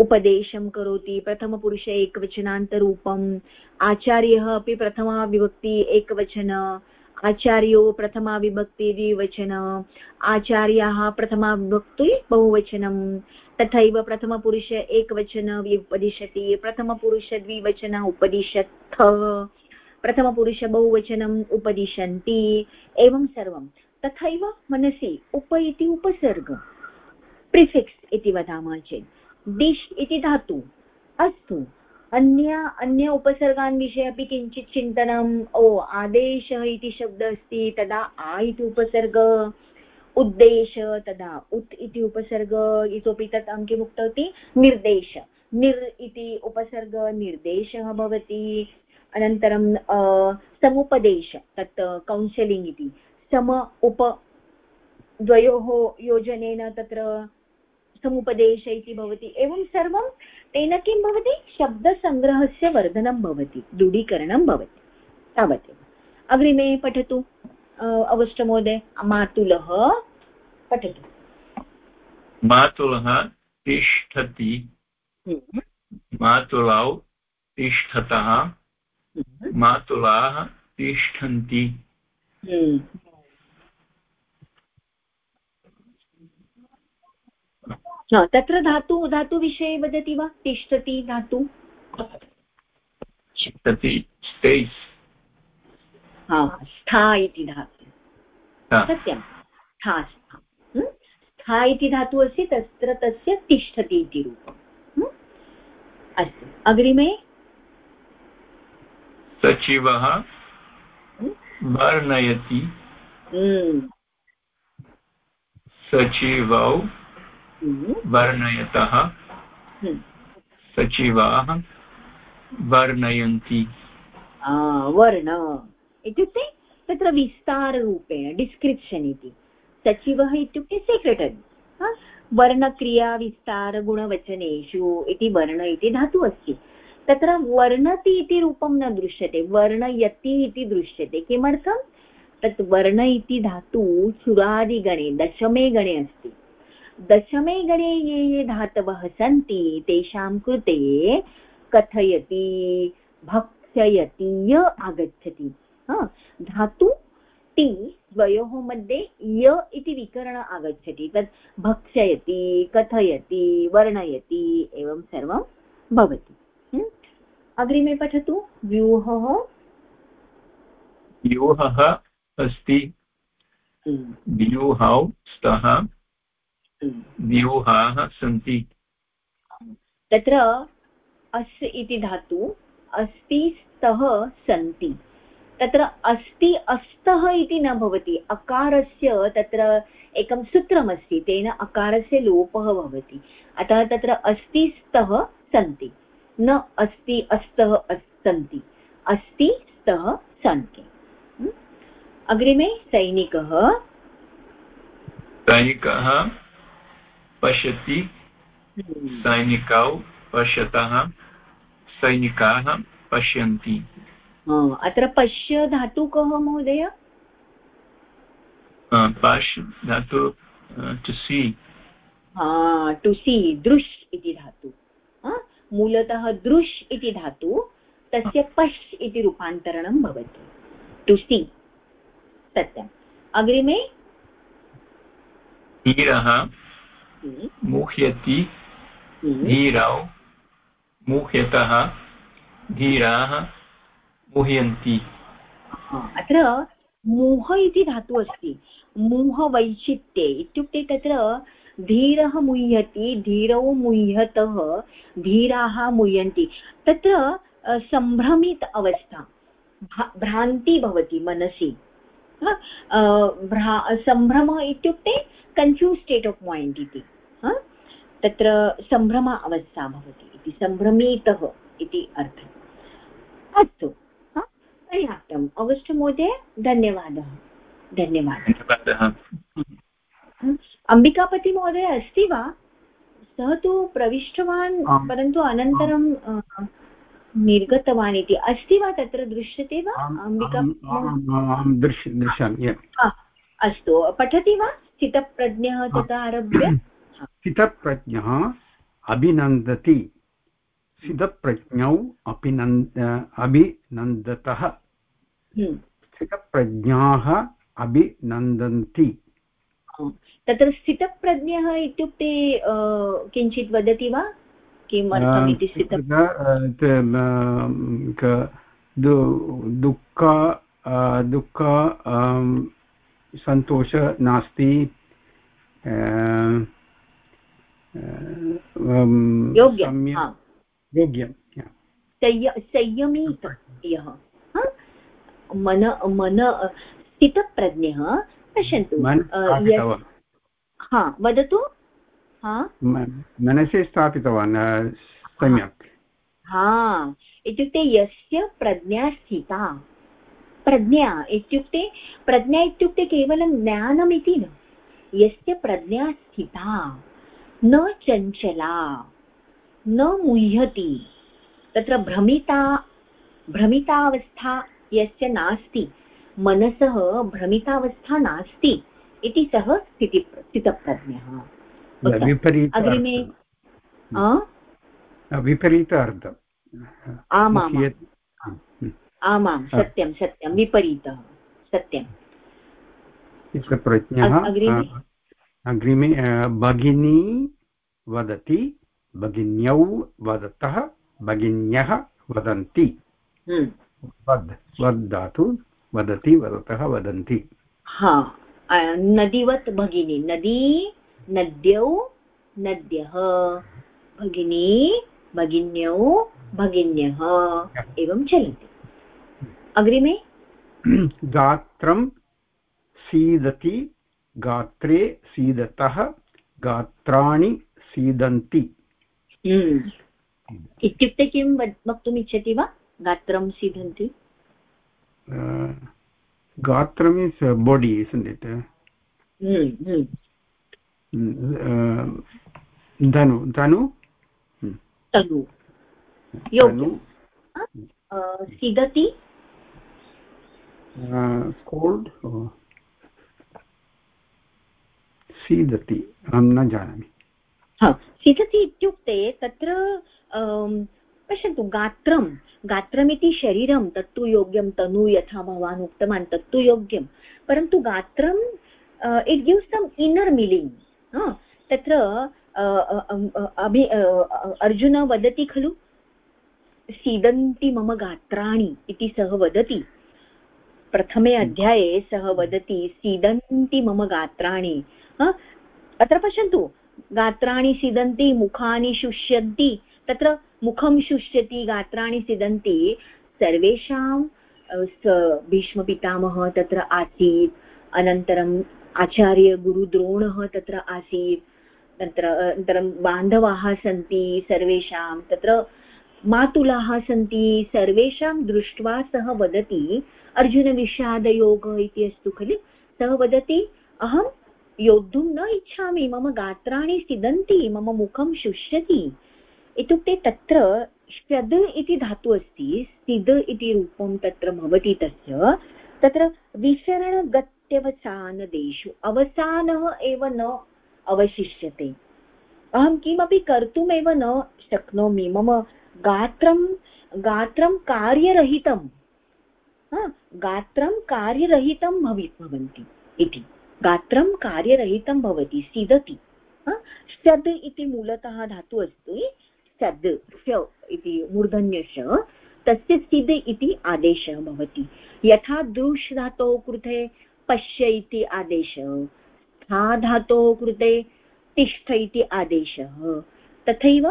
उपदेशं करोति, प्रथमपुरुष एकवचनान्तरूपम्, आचार्यः अपि प्रथमा विभक्ति एकवचन, आचार्यो प्रथमा विभक्ति द्विवचन, आचार्याः प्रथमा विभक्ति बहुवचनं, तथैव प्रथमपुरुष एकवचन उपदिशति प्रथमपुरुष द्विवचन उपदिशथ, प्रथमपुरुष बहुवचनम् उपदिशन्ति, एवं सर्वं। तथैव मनसि उप इति उपसर्ग प्रिफिक्स् इति वदामः चेत्। डिश् इति धातु। अस्तु। अन्य अन्य उपसर्गान् विषये अपि किञ्चित् चिन्तनम्। ओ, आदेशः इति शब्दः अस्ति, तदा आ इति उपसर्ग, उद्देश, तदा उत् इति उपसर्ग, इतोपि तत् अहं किम् उक्तवती। निर्देश। निर् इति उपसर्ग निर्देशः भवति। अनन्तरं समुपदेश, तत् कौन्सेलिङ्ग् इति। सम उप द्वयोः योजनेन तत्र समुपदेश इति भवति। एवं सर्वं तेन किं भवति? शब्दसङ्ग्रहस्य वर्धनं भवति दृढीकरणं भवति तावदेव। अग्रिमे पठतु अ, अवश्य महोदय मातुलः पठतु। मातुलः तिष्ठति। हम्म, मातुलौ तिष्ठतः। हम्म, मातुलाः तिष्ठन्ति। तत्र धातु धातुविषये वदति वा? तिष्ठति धातु? तिष्ठति स्था इति धातु। सत्यं। स्था स्था। इति धातुः अस्ति तत्र तस्य तिष्ठति इति रूपम्। अस्तु। अग्रिमे? सचिवः वर्णयति। सचिवौ वर्णयतः। सचिवाः वर्णयन्ति। वर्ण। इत्युक्ते तत्र विस्ताररूपेण डिस्क्रिप्शन् इति। सचिवः इत्युक्ते सेक्रेटरि वर्णक्रिया विस्तारगुणवचनेषु इति वर्ण इति धातुः अस्ति। तत्र वर्णति इति रूपं न दृश्यते वर्णयति इति दृश्यते। किमर्थं? तत् वर्ण इति धातु सुरादिगणे दशमे गणे अस्ति। दशमे गणे ये ये धातवः सन्ति तेषां कृते कथयति भक्षयति य आगच्छति। धातु ति द्वयोः मध्ये य इति विकरण आगच्छति तत् भक्षयति कथयति वर्णयति एवं सर्वं भवति। अग्रिमे पठतु व्यूहः। व्यूहः अस्ति। व्यूहौ स्तः। व्यूहाः सन्ति। तत्र अस् इति धातु अस्ति स्तः सन्ति। तत्र अस्ति अस्तः इति न भवति अकारस्य तत्र एकं सूत्रमस्ति तेन अकारस्य लोपः भवति। अतः तत्र अस्ति स्तः सन्ति न अस्ति अस्तः सन्ति अस्ति स्तः सन्ति। अग्रिमे सैनिकः। सैनिकः। पश्यति। सैनिकौ पश्यतः सैनिकाः पश्यन्ति। अत्र पश्य धातु कः महोदय? पश् धातु टु सी टु सी दृश् इति धातु। मूलतः दृश् इति धातु तस्य पश् इति रूपान्तरणं भवति। टु सी सत्यम्। अग्रिमे? धीरः। मुह्यति हम्म। धीरौ। मुह्यतः धीराः मुह्यन्ति। अत्र मोह इति धातुः अस्ति। मोहवैचित्ये इत्युक्ते तत्र धीरः मुह्यति धीरौ मुह्यतः धीराः मुह्यन्ति। तत्र सम्भ्रमित अवस्था भ्रान्ति भवति मनसि। भ्रा सम्भ्रमः इत्युक्ते कन्फ्यूस् स्टेट् आफ् मैण्ड् इति। तत्र सम्भ्रमा अवस्था भवति इति सम्भ्रमितः इति अर्थः। अस्तु पर्याप्तम्। अगस्ट् महोदय धन्यवादः। धन्यवादः। अम्बिकापतिमहोदय अस्ति वा? सः तु प्रविष्टवान् परन्तु अनन्तरं निर्गतवान् इति। अस्ति वा तत्र? दृश्यते वा? अम्बिका दृश्यामि अस्तु। पठति वा? स्थितप्रज्ञः तथा आरभ्य? स्थितप्रज्ञः अभिनन्दति। स्थितप्रज्ञौ अभिनन्द अभिनन्दतः। हम्म। स्थितप्रज्ञाः अभिनन्दन्ति। तत्र स्थितप्रज्ञः इत्युक्ते किञ्चित् वदति वा? किमर्थम् इति दुःख दुःख सन्तोष नास्ति योग्यं यः मन मन स्थितप्रज्ञः पश्यन्तु हा वदतु मनसि स्थापितवान् सम्यक् हा इत्युक्ते यस्य प्रज्ञा स्थिता प्रज्ञा इत्युक्ते प्रज्ञा इत्युक्ते केवलं ज्ञानमिति न यस्य प्रज्ञा स्थिता न चञ्चला न मुह्यति तत्र भ्रमिता भ्रमितावस्था यस्य नास्ति मनसः भ्रमितावस्था नास्ति इति सः स्थिति स्थितप्रज्ञः। अग्रिमे विपरीत अर्थम्। आमाम् आमां सत्यं सत्यं विपरीतः सत्यं प्रज्ञः। अग्रिमे भगिनी वदति भगिन्यौ वदतः भगिन्यः वदन्ति। हम्म। वद् वद् धातु वदति वदतः वदन्ति। हा नदीवत् भगिनी नदी नद्यौ नद्यः। भगिनी भगिन्यौ भगिन्यः। एवं चलति। अग्रिमे? गात्रं सीदति गात्रे सीदतः गात्राणि सीदन्ति। हम्म। इत्युक्ते किं वक्तुम् इच्छति वा? गात्रं सीदन्ति? गात्रम् इस् बोडि इस् धनु धनु? तनु योग्यं। सीदति? कोल्ड् सीदति, अहं न जानामि। सीदति इत्युक्ते तत्र पश्यन्तु गात्रं, गात्रमिति शरीरं, तत्तु योग्यं तनु यथा भवान् उक्तवान्, तत्तु योग्यं। परन्तु गात्रं it gives some inner meaning तत्र अभि अर्जुन वदति खलु? सीदन्ति मम गात्राणि इति सः वदति। प्रथमे। अध्याये सः वदति, सीदन्ति मम गात्राणि। अत्र पश्यन्तु, गात्राणि सीदन्ति, मुखानि शुष्यन्ति, तत्र मुखं शुष्यति, गात्राणि सीदन्ति, सर्वेषां भीष्मपितामहः तत्र आसीत् अनन्तरम् आचार्यगुरुद्रोणः तत्र आसीत् तत्र अनन्तरं बान्धवाः सन्ति सर्वेषां, तत्र मातुलाः सन्ति, सर्वेषां दृष्ट्वा सः वदति, अर्जुनविषादयोग इति अस्तु खलु, सः वदति, अहं योद्धुं न इच्छामि मम गात्राणि सिदन्ति मम मुखं शुष्यति इत्युक्ते तत्र षद् इति धातु अस्ति सिद् इति रूपं तत्र भवति तस्य तत्र विसरणगत्यवसानदेषु अवसानः एव न अवशिष्यते अहं किमपि कर्तुमेव न शक्नोमि मम गात्रं गात्रं कार्यरहितं गात्रं कार्यरहितं भवि भवन्ति इति. गात्रं कार्यरहितं भवति, सीदति। षद् इति मूलतः धातु अस्ति षद् श इति मूर्धन्यश, तस्य सिद् इति आदेशः भवति। यथा दृश् धातोः कृते पश्य इति आदेशः, स्था धातोः कृते तिष्ठ इति आदेशः, तथैव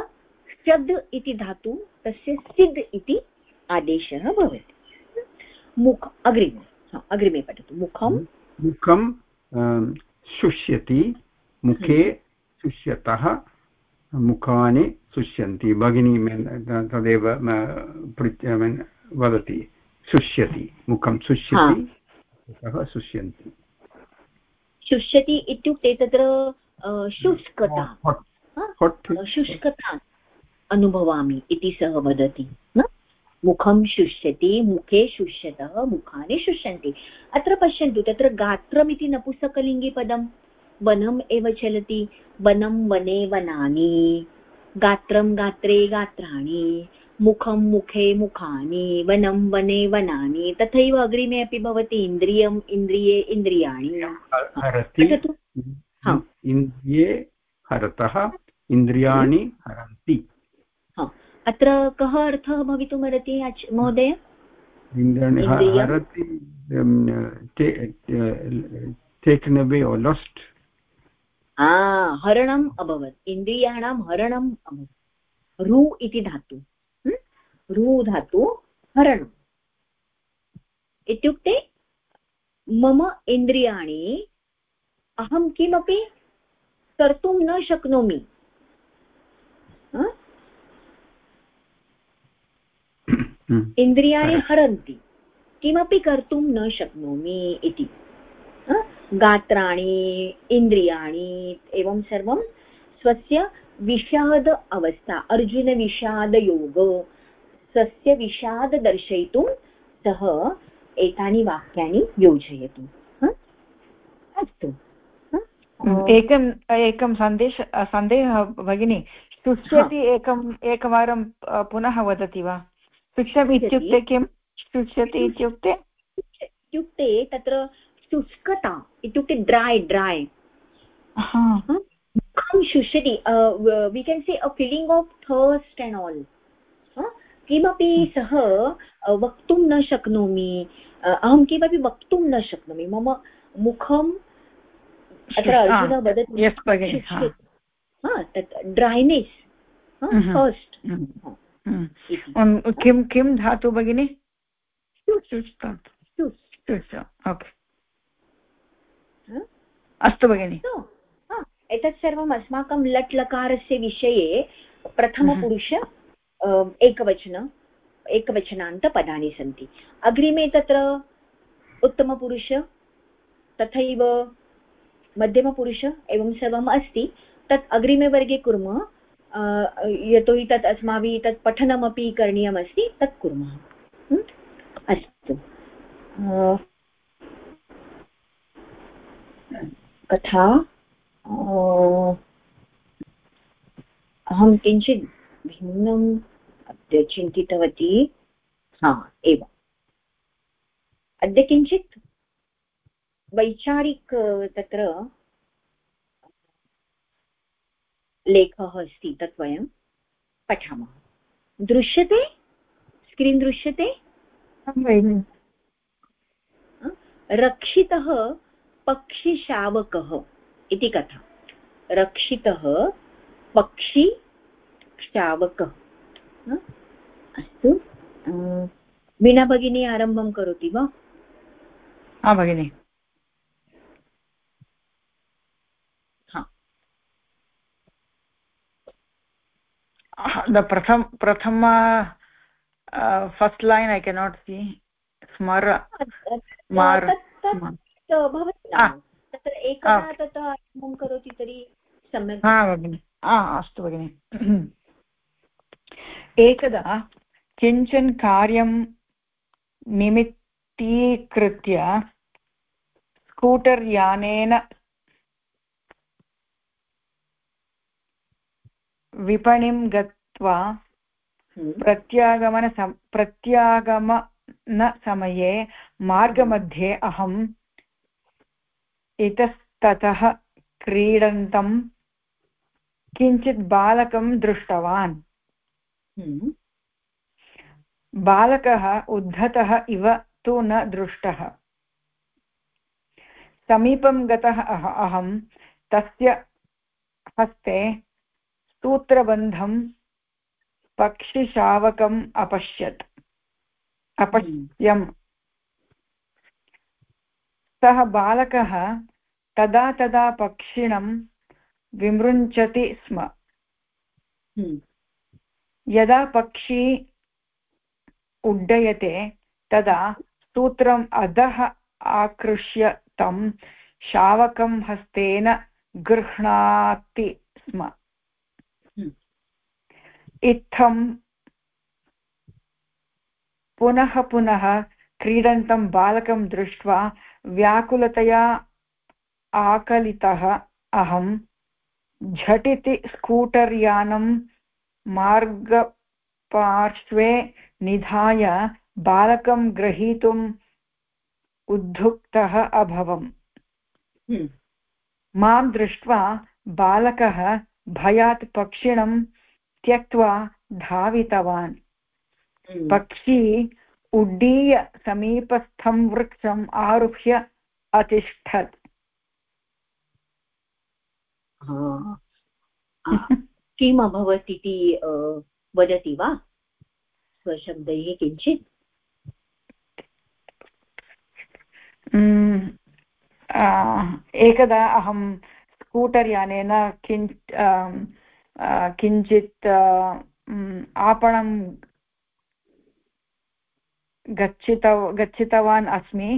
षद् इति धातु तस्य सिद् इति आदेशः भवति। मुख, अग्रिमे अग्रिमे पठतु। मुखं मुखं शुष्यति मुखे शुष्यतः मुखानि शुष्यन्ति। भगिनी तदेव वदति। शुष्यति मुखं शुष्यति सः शुष्यन्ति। शुष्यति इत्युक्ते तत्र शुष्कता। शुष्कता अनुभवामि इति सः वदति मुखं शुष्यति मुखे शुष्यतः मुखानि शुष्यन्ति। अत्र पश्यन्तु तत्र गात्रमिति नपुसकलिङ्गिपदं वनम् एव चलति वनं वने वनानि। गात्रं गात्रे गात्राणि मुखं मुखे मुखानि वनं वने वनानि। तथैव अग्रिमे अपि भवति इन्द्रियम् इन्द्रिये इन्द्रियाणि। इन्द्रिये हरतः इन्द्रियाणि हरन्ति। अत्र कः अर्थः भवितुमर्हति महोदय? Taken away or lost? हरणम् अभवत्. इन्द्रियाणां हरणम् अभवत्. रु इति धातु. रु धातु हरणम्. इत्युक्ते मम इन्द्रियाणि अहं किमपि कर्तुं न शक्नोमि. [COUGHS] इन्द्रियाणि हरन्ति. किमपि कर्तुं न शक्नोमि इति। गात्राणि इन्द्रियाणि एवं सर्वं स्वस्य विषाद अवस्था अर्जुनविषादयोग स्वस्य विषाद दर्शयितुं सः एतानि वाक्यानि योजयतु। अस्तु। एकम् एकं संदेश सन्देहः भगिनि शुष्यति एकम् एकवारं पुनः वदति वा? शुष्यम् इत्युक्ते किं शुष्यति इत्युक्ते? इत्युक्ते तत्र शुष्कता इत्युक्ते ड्रै ड्रै मुखं शुष्यति we can say a feeling of thirst and all किमपि सः वक्तुं न शक्नोमि अहं किमपि वक्तुं न शक्नोमि मम मुखं अत्र अर्जुनः वदति तत् ड्रैनेस् फस्ट् किं किं धातु भगिनि? अस्तु भगिनि। एतत् सर्वम् अस्माकं लट् लकारस्य विषये प्रथमपुरुष एकवचन एकवचनान्तपदानि सन्ति। अग्रिमे तत्र उत्तमपुरुष तथैव मध्यमपुरुष एवं सर्वम् अस्ति। तत् अग्रिमे वर्गे कुर्मः। यतोहि तत् अस्माभिः तत् पठनमपि करणीयमस्ति तत् कुर्मः। अस्तु कथा अहं किञ्चित् भिन्नम् अद्य चिन्तितवती। हा एवम् अद्य किञ्चित् वैचारिक, तत्र लेखः अस्ति, तत् वयं पठामः। दृश्यते? स्क्रीन् दृश्यते? रक्षितः पक्षिशावकः इति कथा. रक्षितः पक्षी शावकः अस्तु. वीणा भगिनी आरम्भं करोति वा? हा भगिनि. pratham prathama uh, first line i cannot see. Smara mar भवति तत्र एकदा तत् आरम्भं करोति तर्हि सम्यक् हा भगिनि। अस्तु भगिनि। [CLEARS THROAT] एकदा किंचन कार्यं निमित्तीकृत्य स्कूटर् यानेन विपणिं गत्वा। प्रत्यागमन प्रत्यागमनसमये मार्गमध्ये अहम् इतस्ततः क्रीडन्तं किञ्चित् बालकं दृष्टवान्। हम्म। बालकः उद्धतः इव तु न दृष्टः। समीपं गतः अहं तस्य हस्ते सूत्रबन्धं पक्षिशावकम् अपश्यत्। अपश्यम्। सः बालकः तदा तदा पक्षिणं विमृञ्चति स्म। यदा पक्षी उड्डयते, तदा सूत्रम् अधः आकृष्य तं शावकं हस्तेन गृह्णाति स्म। इत्थं पुनः पुनः क्रीडन्तं बालकं दृष्ट्वा व्याकुलतया आकलितः अहं झटिति स्कूटर् यानं मार्गपार्श्वे निधाय बालकं ग्रहीतुम् उद्युक्तः अभवम् hmm. माँ दृष्ट्वा बालकः भयात् पक्षिणं त्यक्त्वा धावितवान्। hmm. पक्षी उड्डीय समीपस्थं वृक्षम् आरुह्य अतिष्ठत्। किम् अभवत् इति वदति वा? स्वशब्दैः किञ्चित्। एकदा अहं स्कूटर् यानेन किञ्च किञ्चित् आपणं गच्छित गच्छितवान् अस्मि।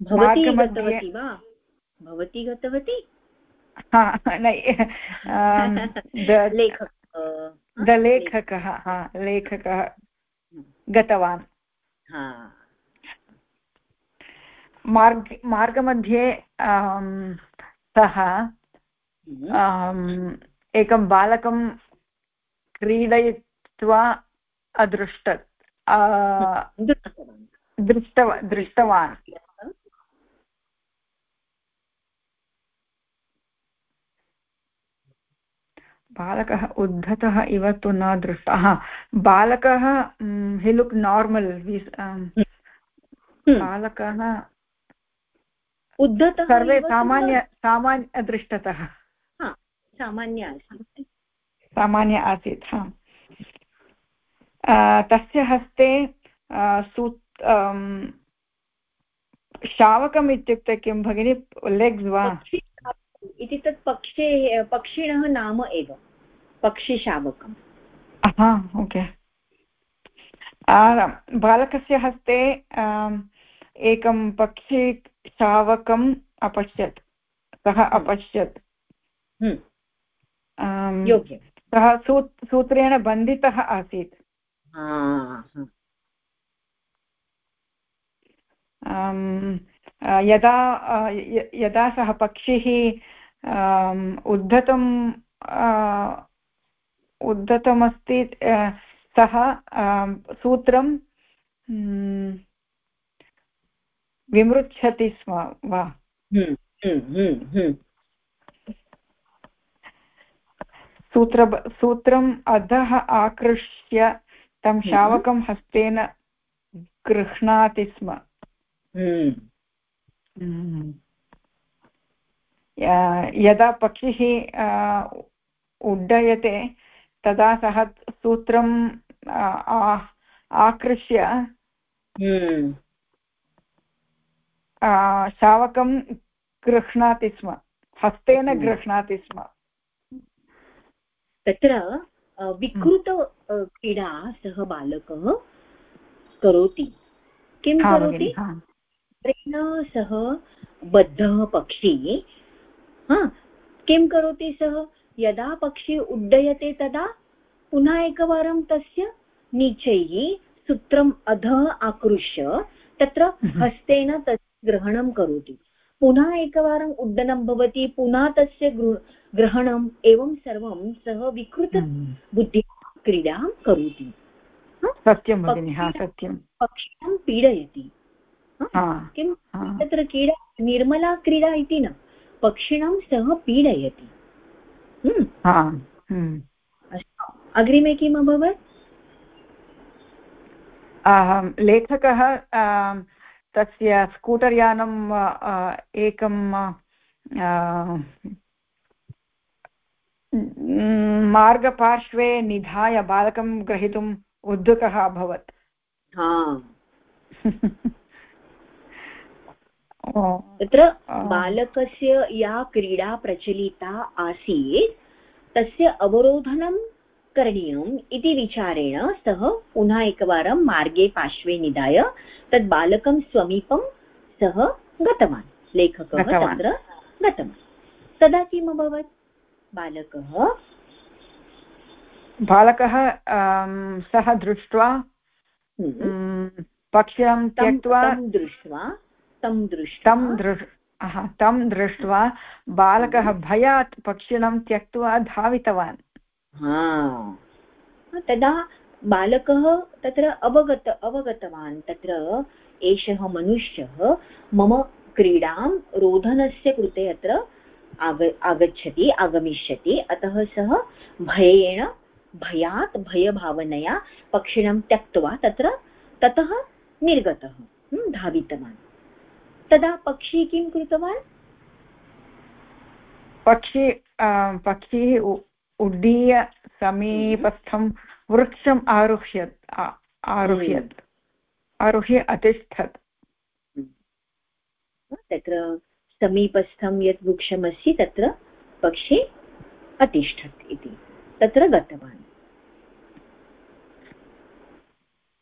भवती गतवती वा? भवती गतवती? लेखकः हा लेखकः। गतवान्। मार्ग मार्गमध्ये सः एकं बालकं क्रीडयित्वा अदृष्टत् दृष्टवान् दृष्टवान्। बालकः उद्धतः इव तु न दृष्टः बालकः हि लुक् नार्मल् बालकः उद्धतः सर्वे सामान्य सामान्य दृष्टतः। सामान्य आसीत्। सामान्य आसीत् हा। तस्य हस्ते सू शावकम् इत्युक्ते किं भगिनि? लेग्स् वा? इति तत् पक्षे पक्षिणः नाम एव पक्षिशावकम् हा ओके। बालकस्य हस्ते एकं पक्षिशावकम् अपश्यत् सः अपश्यत्। हम्म। योग्यं सः सूत्रेण बन्धितः आसीत्। यदा यदा सः पक्षिः उद्धतम् उद्धतमस्ति सः सूत्रं विमृच्छति स्म वा? सूत्र सूत्रम् अधः आकृष्य तं शावकं हस्तेन गृह्णाति स्म। यदा पक्षिः उड्डयते तदा सः सूत्रं आकृष्य हम्म। शावकं गृह्णाति स्म। हस्तेन हम्म। गृह्णाति स्म। तत्र विकृत क्रीडा सः बालकः करोति। किं करोति? सः बद्धः पक्षी किं करोति सः? यदा पक्षी उड्डयते तदा पुनः एकवारं तस्य नीचैः सूत्रम् अधः आकृष्य तत्र हम्म। हस्तेन तत् ग्रहणं करोति। पुनः एकवारम् उड्डनं भवति पुनः तस्य ग्रहणम् एवं सर्वं सः विकृतबुद्धिः हम्म। क्रीडां करोति। सत्यं भगिनि सत्यं। पक्षिणं पीडयति। किं? तत्र क्रीडा निर्मला क्रीडा इति न पक्षिणं सः पीडयति। हम्म। अग्रिमे किम् अभवत्? लेखकः तस्य स्कूटर् यानम् एकं मार्गपार्श्वे निधाय बालकं ग्रहीतुम् उद्युकः अभवत्। तत्र बालकस्य या क्रीडा प्रचलिता आसीत् तस्य अवरोधनं करणीयम् इति विचारेण सः पुनः एकवारं मार्गे पार्श्वे निधाय तद् बालकं स्वमीपं सः गतवान् लेखकः तत्र गतवान्। तदा किम् अभवत्? बालकः? बालकः सः दृष्ट्वा हम्म। पक्षं त्यक्त्वा दृष्ट्वा तं दृष्ट्वा तं दृष्ट्वा बालकः भयात् पक्षिणं त्यक्त्वा धावितवान्। तदा बालकः तत्र अवगत, अवगतवान्, तत्र एषः मनुष्यः मम क्रीडां रोधनस्य कृते अत्र आग, आगच्छति, आगमिष्यति। अतः सः भयेन भयात्, भयभावनया पक्षिणं त्यक्त्वा तत्र, ततः निर्गतः धावितवान्। तदा पक्षी किं कृतवान्? पक्षी पक्षी उड्डीय समीपस्थं वृक्षम् आरुह्यत् आरुह्यत्। आरुह्य अतिष्ठत्। तत्र समीपस्थं यत् वृक्षमस्ति तत्र पक्षी अतिष्ठत् इति। तत्र गतवान्।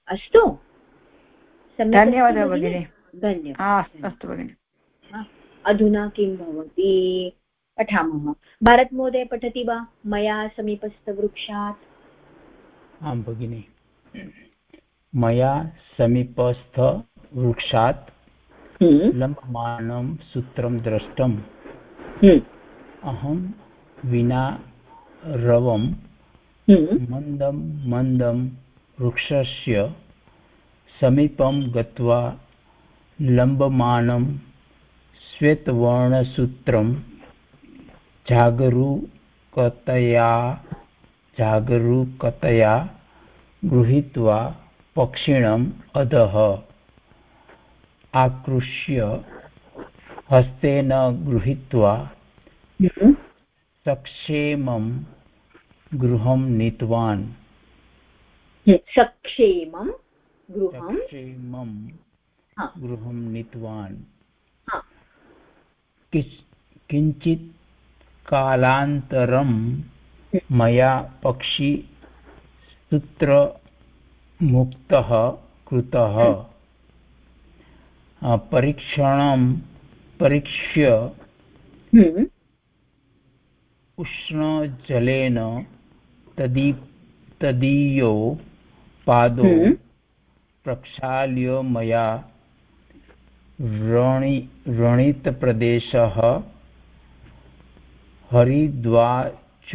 अस्तु। धन्यवादः भगिनि। धन्यवादः। अस्तु भगिनि। अधुना किं भवति? पठामः भारतमहोदय पठति वा मया समीपस्थवृक्षात् आं भगिनि मया समीपस्थवृक्षात् हम्म। लम्बमानं सूत्रं दृष्टम् हम्म। अहं विना रवं हम्म। मन्दं मन्दं वृक्षस्य समीपं गत्वा लम्बमानं श्वेतवर्णसूत्रं जागरूकतया जागरूकतया गृहीत्वा पक्षिणम् अधः। आकृष्य हस्तेन गृहीत्वा। सक्षेमं गृहं नीतवान्। सक्षेमं गृहं? गृहं नीतवान्। किञ्चित् कालान्तरं मया पक्षी सूत्रमुक्तः कृतः परीक्षणं परीक्ष्य उष्णजलेन तदी तदीयो पादो हम्म। प्रक्षाल्य मया व्रणि व्रणितप्रदेशः हरिद्वाचूर्णे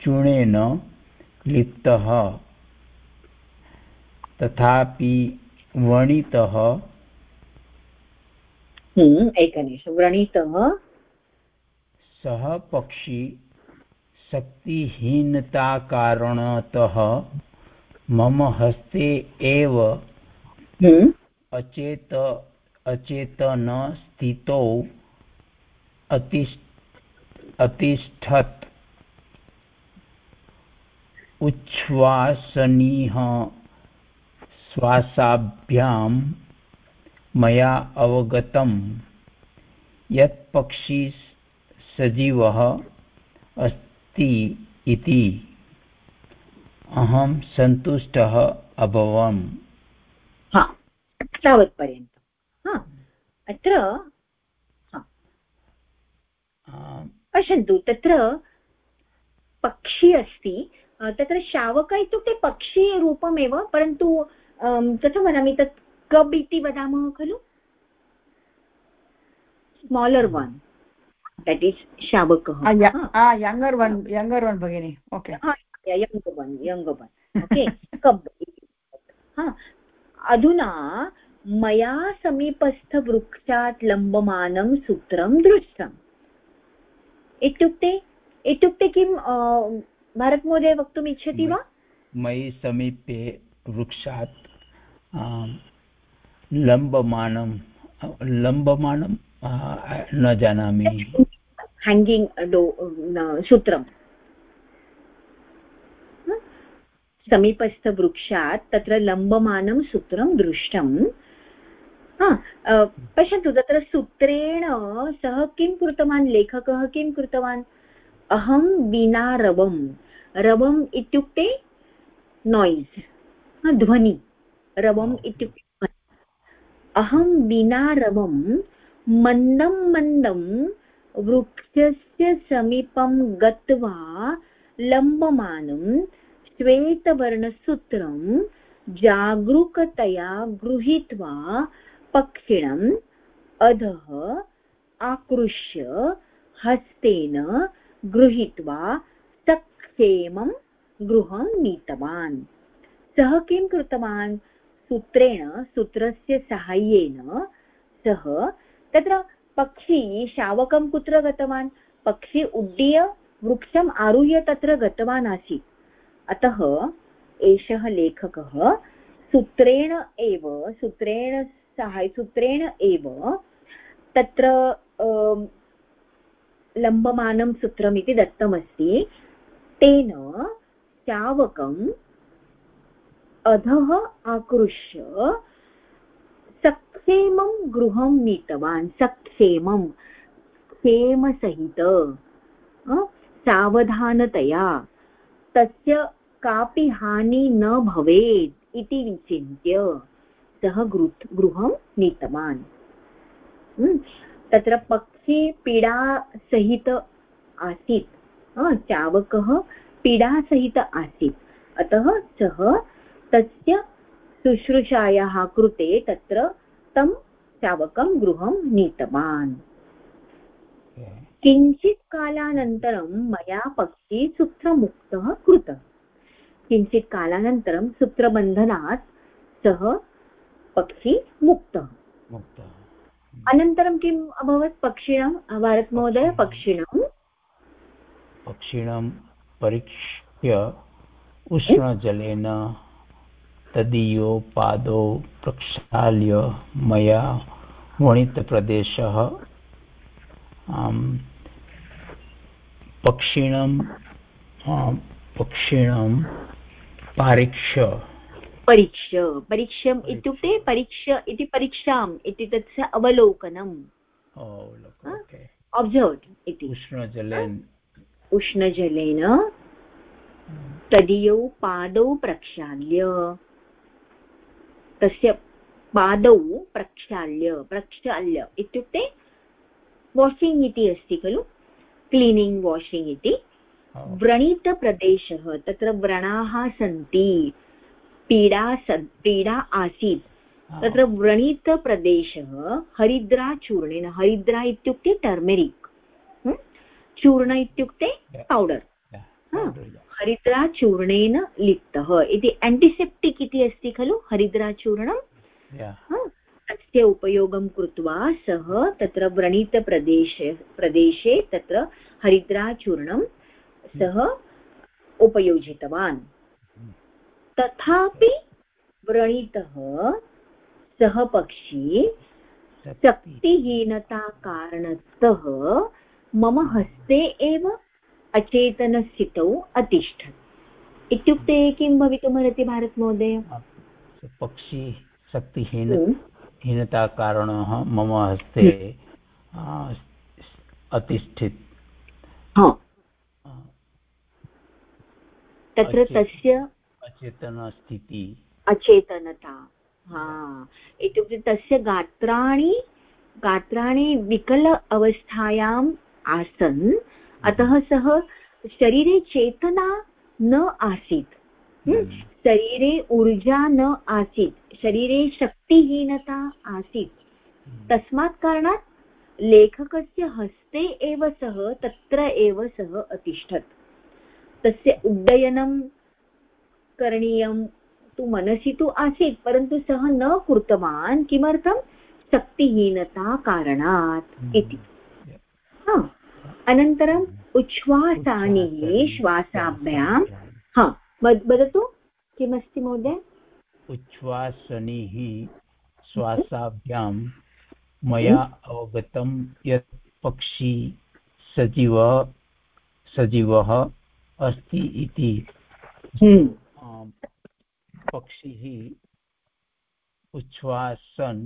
चूर्णेन लिप्तः तथापि वणितः। हम्म, एकनिमिषं व्रणितः सः पक्षी शक्तिहीनताकारणतः मम हस्ते एव हम्म, अचेत अचेतन स्थितौ अतिष्ठ अतिष्ठत्। उच्छ्वासनीः श्वासाभ्यां मया अवगतं यत् पक्षी सजीवः अस्ति इति। अहं सन्तुष्टः अभवम्। हा तावत्पर्यन्तं हा अत्र पश्यन्तु तत्र पक्षी अस्ति तत्र शावक इत्युक्ते पक्षीरूपमेव परन्तु अं, कथं वदामि तत् कब् इति वदामः खलु? स्मालर् वन् देट् इस् शावकः. यङ्गर् वन् यङ्गर् वन् भगिनि. Okay young one young one okay cub. हा. अधुना मया समीपस्थवृक्षात् लम्बमानं सूत्रं दृष्टम्. इत्युक्ते इत्युक्ते किं भारतमहोदय वक्तुम् इच्छति वा? मयि समीपे वृक्षात् लम्बमानं लम्बमानं न जानामि। हेङ्गिङ्ग् डो सूत्रं। समीपस्थवृक्षात् तत्र लम्बमानं सूत्रं दृष्टं पश्यन्तु तत्र सूत्रेण सः किं कृतवान् लेखकः किं कृतवान्? अहं विना रवं रवम् इत्युक्ते नाय्स् ध्वनि। रवम् इत्युक्ते अहं विना रवं मन्दं मन्दं वृक्षस्य समीपं गत्वा लम्बमानं श्वेतवर्णसूत्रं जागरूकतया गृहीत्वा पक्षिणम् अधः आकृष्य हस्तेन गृहीत्वा सक्षेमं गृहं नीतवान्। सः किं कृतवान्? सूत्रेण, सूत्रस्य साहाय्येन सः तत्र पक्षी शावकं कुत्र गतवान्? पक्षी उड्डीय वृक्षम् आरुह्य तत्र गतवान् आसीत्। अतः एषः लेखकः सूत्रेण एव, सूत्रेण साहाय्य सूत्रेण एव तत्र लम्बमानं सूत्रमिति दत्तमस्ति। तेन शावकम् अधः आकृष्य सक्षेमं गृहं नीतवान् सक्षेमं क्षेमसहित सावधानतया, तस्य कापि हानि न भवेत् इति विचिन्त्य। सः गृहं नीतवान्। तत्र पक्षी पीडासहित आसीत्। चावकः पीडासहित आसीत्। अतः सः तस्य शुश्रूषायाः कृते तत्र तं चावकं गृहं नीतवान्। किञ्चित् कालानन्तरं मया पक्षी सूत्रमुक्तः कृतः। किञ्चित् कालानन्तरं सूत्रबन्धनात् सः पक्षी मुक्तः। अनन्तरं किम् अभवत् पक्षिणां? भारतमहोदय पक्षिणां। पक्षिणां। परीक्ष्य उष्णजलेन तदीयो पादौ प्रक्षाल्य मया वणितप्रदेशः पक्षिणां पक्षिणां पारीक्ष्य परीक्ष्य परीक्ष्यम् इत्युक्ते परीक्ष्य इति परीक्षाम् इति तस्य अवलोकनम्। अब्सर्व्ड् इति। उष्णजलेन उष्णजलेन तदीयौ पादौ प्रक्षाल्य। तस्य पादौ प्रक्षाल्य प्रक्षाल्य इत्युक्ते वाशिङ्ग् इति अस्ति खलु? क्लीनिङ्ग् वाशिङ्ग् इति। व्रणितप्रदेशः तत्र व्रणाः सन्ति। पीडा सन् पीडा आसीत्। तत्र व्रणितप्रदेशः हरिद्राचूर्णेन हरिद्रा इत्युक्ते टर्मेरिक्। चूर्ण इत्युक्ते पौडर् हरिद्राचूर्णेन लिप्तः। इति एण्टिसेप्टिक् इति अस्ति खलु हरिद्राचूर्णं तस्य उपयोगं कृत्वा सः तत्र व्रणितप्रदेशे प्रदेशे तत्र हरिद्राचूर्णं सः उपयोजितवान्। तथापि व्रणितः सः पक्षी शक्तिहीनताकारणतः मम हस्ते एव अचेतनस्थितौ अतिष्ठत्। इत्युक्ते किं भवितुमर्हति भारतमहोदय? पक्षी शक्तिहीन हम्म। हीनताकारणः मम हस्ते अतिष्ठित्। तत्र तस्य अचेतनस्थितिः अचेतनता हा। इत्युक्ते तस्य गात्राणि गात्राणि विकल अवस्थायाम् आसन्। अतः सः शरीरे चेतना न आसीत्। हम्म। हम्म। शरीरे ऊर्जा न आसीत्। शरीरे शक्तिहीनता आसीत्। हम्म। तस्मात् कारणात् लेखकस्य हस्ते एव सः तत्र एव सः अतिष्ठत्। तस्य उड्डयनं करणीयं तु मनसि तु आसीत् परन्तु सः न कृतवान् किमर्थं? शक्तिहीनता कारणात् हम्म। इति। अनन्तरम् उच्छ्वासानि श्वासाभ्यां। हा। वदतु किमस्ति महोदय? उच्छ्वासनिः श्वासाभ्यां मया अवगतं यत् पक्षी सजीव सजीवः अस्ति इति। हम्म। पक्षिः उच्छ्वासन्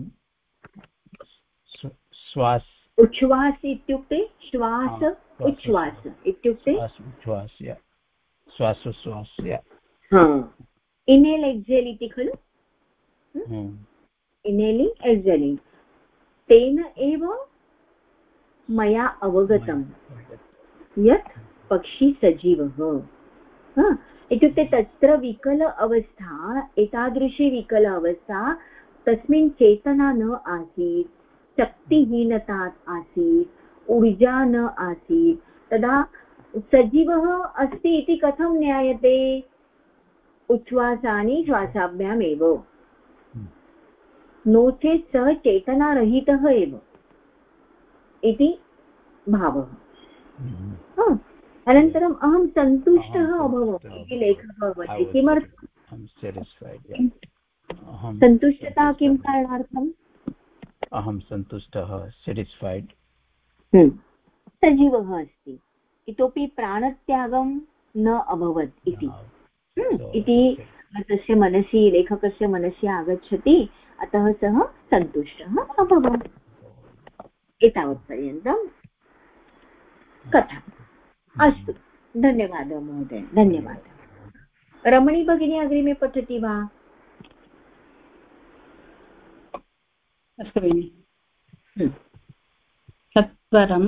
श्वास। उच्छ्वास इत्युक्ते श्वास उच्छ्वास इत्युक्ते? उच्छ्वास्य श्वासोच्छ्वास्य इनेल् एक्सेल् इति खलु? इनेलिङ्ग् एक्सेलिङ्ग् तेन एव मया अवगतं यत् पक्षी सजीवः। इत्युक्ते तत्र विकल अवस्था एतादृशी विकल अवस्था तस्मिन् चेतना न आसीत् शक्तिहीनता आसीत् ऊर्जा न आसीत्। तदा सजीवः अस्ति इति कथं ज्ञायते? उच्छ्वासानि श्वासाभ्यामेव। नो चेत् सः चेतनारहितः एव। इति भावः। हम्म। अनन्तरम् अहं सन्तुष्टः अभवम् इति लेखकः वदति किमर्थं सन्तुष्टता किं कारणार्थम्? अहं सन्तुष्टः सेटिस्फैड् हम्म। सजीवः अस्ति। इतोपि प्राणत्यागं न अभवत् इति। हम्म। इति तस्य मनसि लेखकस्य मनसि आगच्छति अतः सः सन्तुष्टः अभवत्। एतावत्पर्यन्तं कथा। अस्तु धन्यवादः महोदय धन्यवादः रमणी भगिनी अग्रिमे पठति वा अस्तु भगिनि हम्म। सत्वरं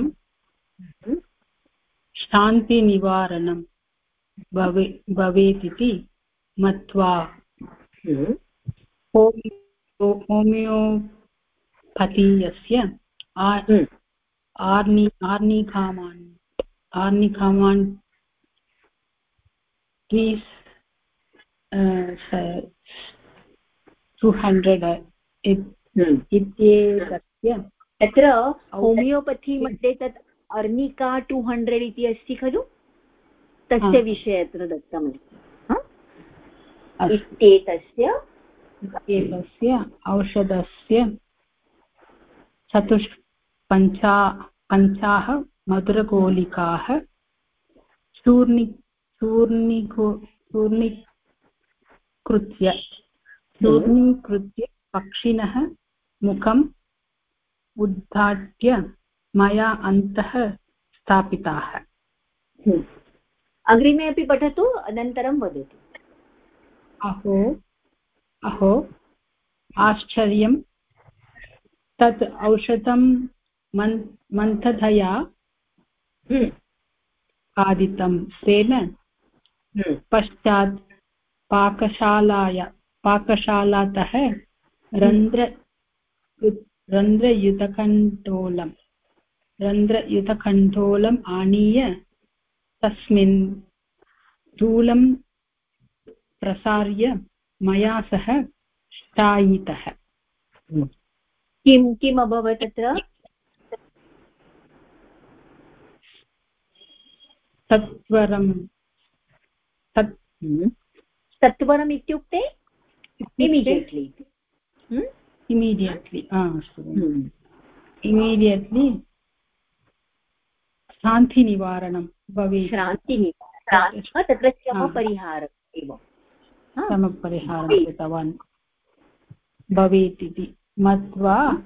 हम्म। शान्तिनिवारणं भवे भवेत् मत्वा हम्म। होमियोपथीयस्य आर्नि आर्निकामान् आर्निकामान् please टु हण्ड्रेड् इत्येतस्य तत्र होमियोपथि मध्ये तत् अर्निका टु हण्ड्रेड् इति अस्ति खलु? तस्य विषये अत्र दत्तमस्ति। इत्येतस्य? एतस्य औषधस्य चतुष् पञ्चा पञ्चाः मधुरगोलिकाः चूर्णि चूर्णिको चूर्णीकृत्य चूर्णीकृत्य पक्षिणः मुखम् उद्घाट्य मया अन्तः स्थापिताः। अग्रिमे अपि पठतु अनन्तरं वदतु अहो अहो आश्चर्यं तत् औषधं मन् मन्थधया। खादितं तेन हम्म। पश्चात् पाकशालाय पाकशालातः रन्ध्र रन्ध्रयुतकण्ठोलं रन्ध्रयुतकण्ठोलम् आनीय तस्मिन् धूलं प्रसार्य मया सह स्थायितः। किं किम् अभवत् तत्र? सत्वरं सत् सत्वरम् इत्युक्ते इमिडियेट्लि इमीडियट्लि अस्तु इमीडियट्लि श्रान्तिनिवारणं भवेत्। श्रान्तिनिवारणं तत्र श्रमपरिहारः एव। श्रमपरिहारं कृतवान्। भवेत् इति। मत्वा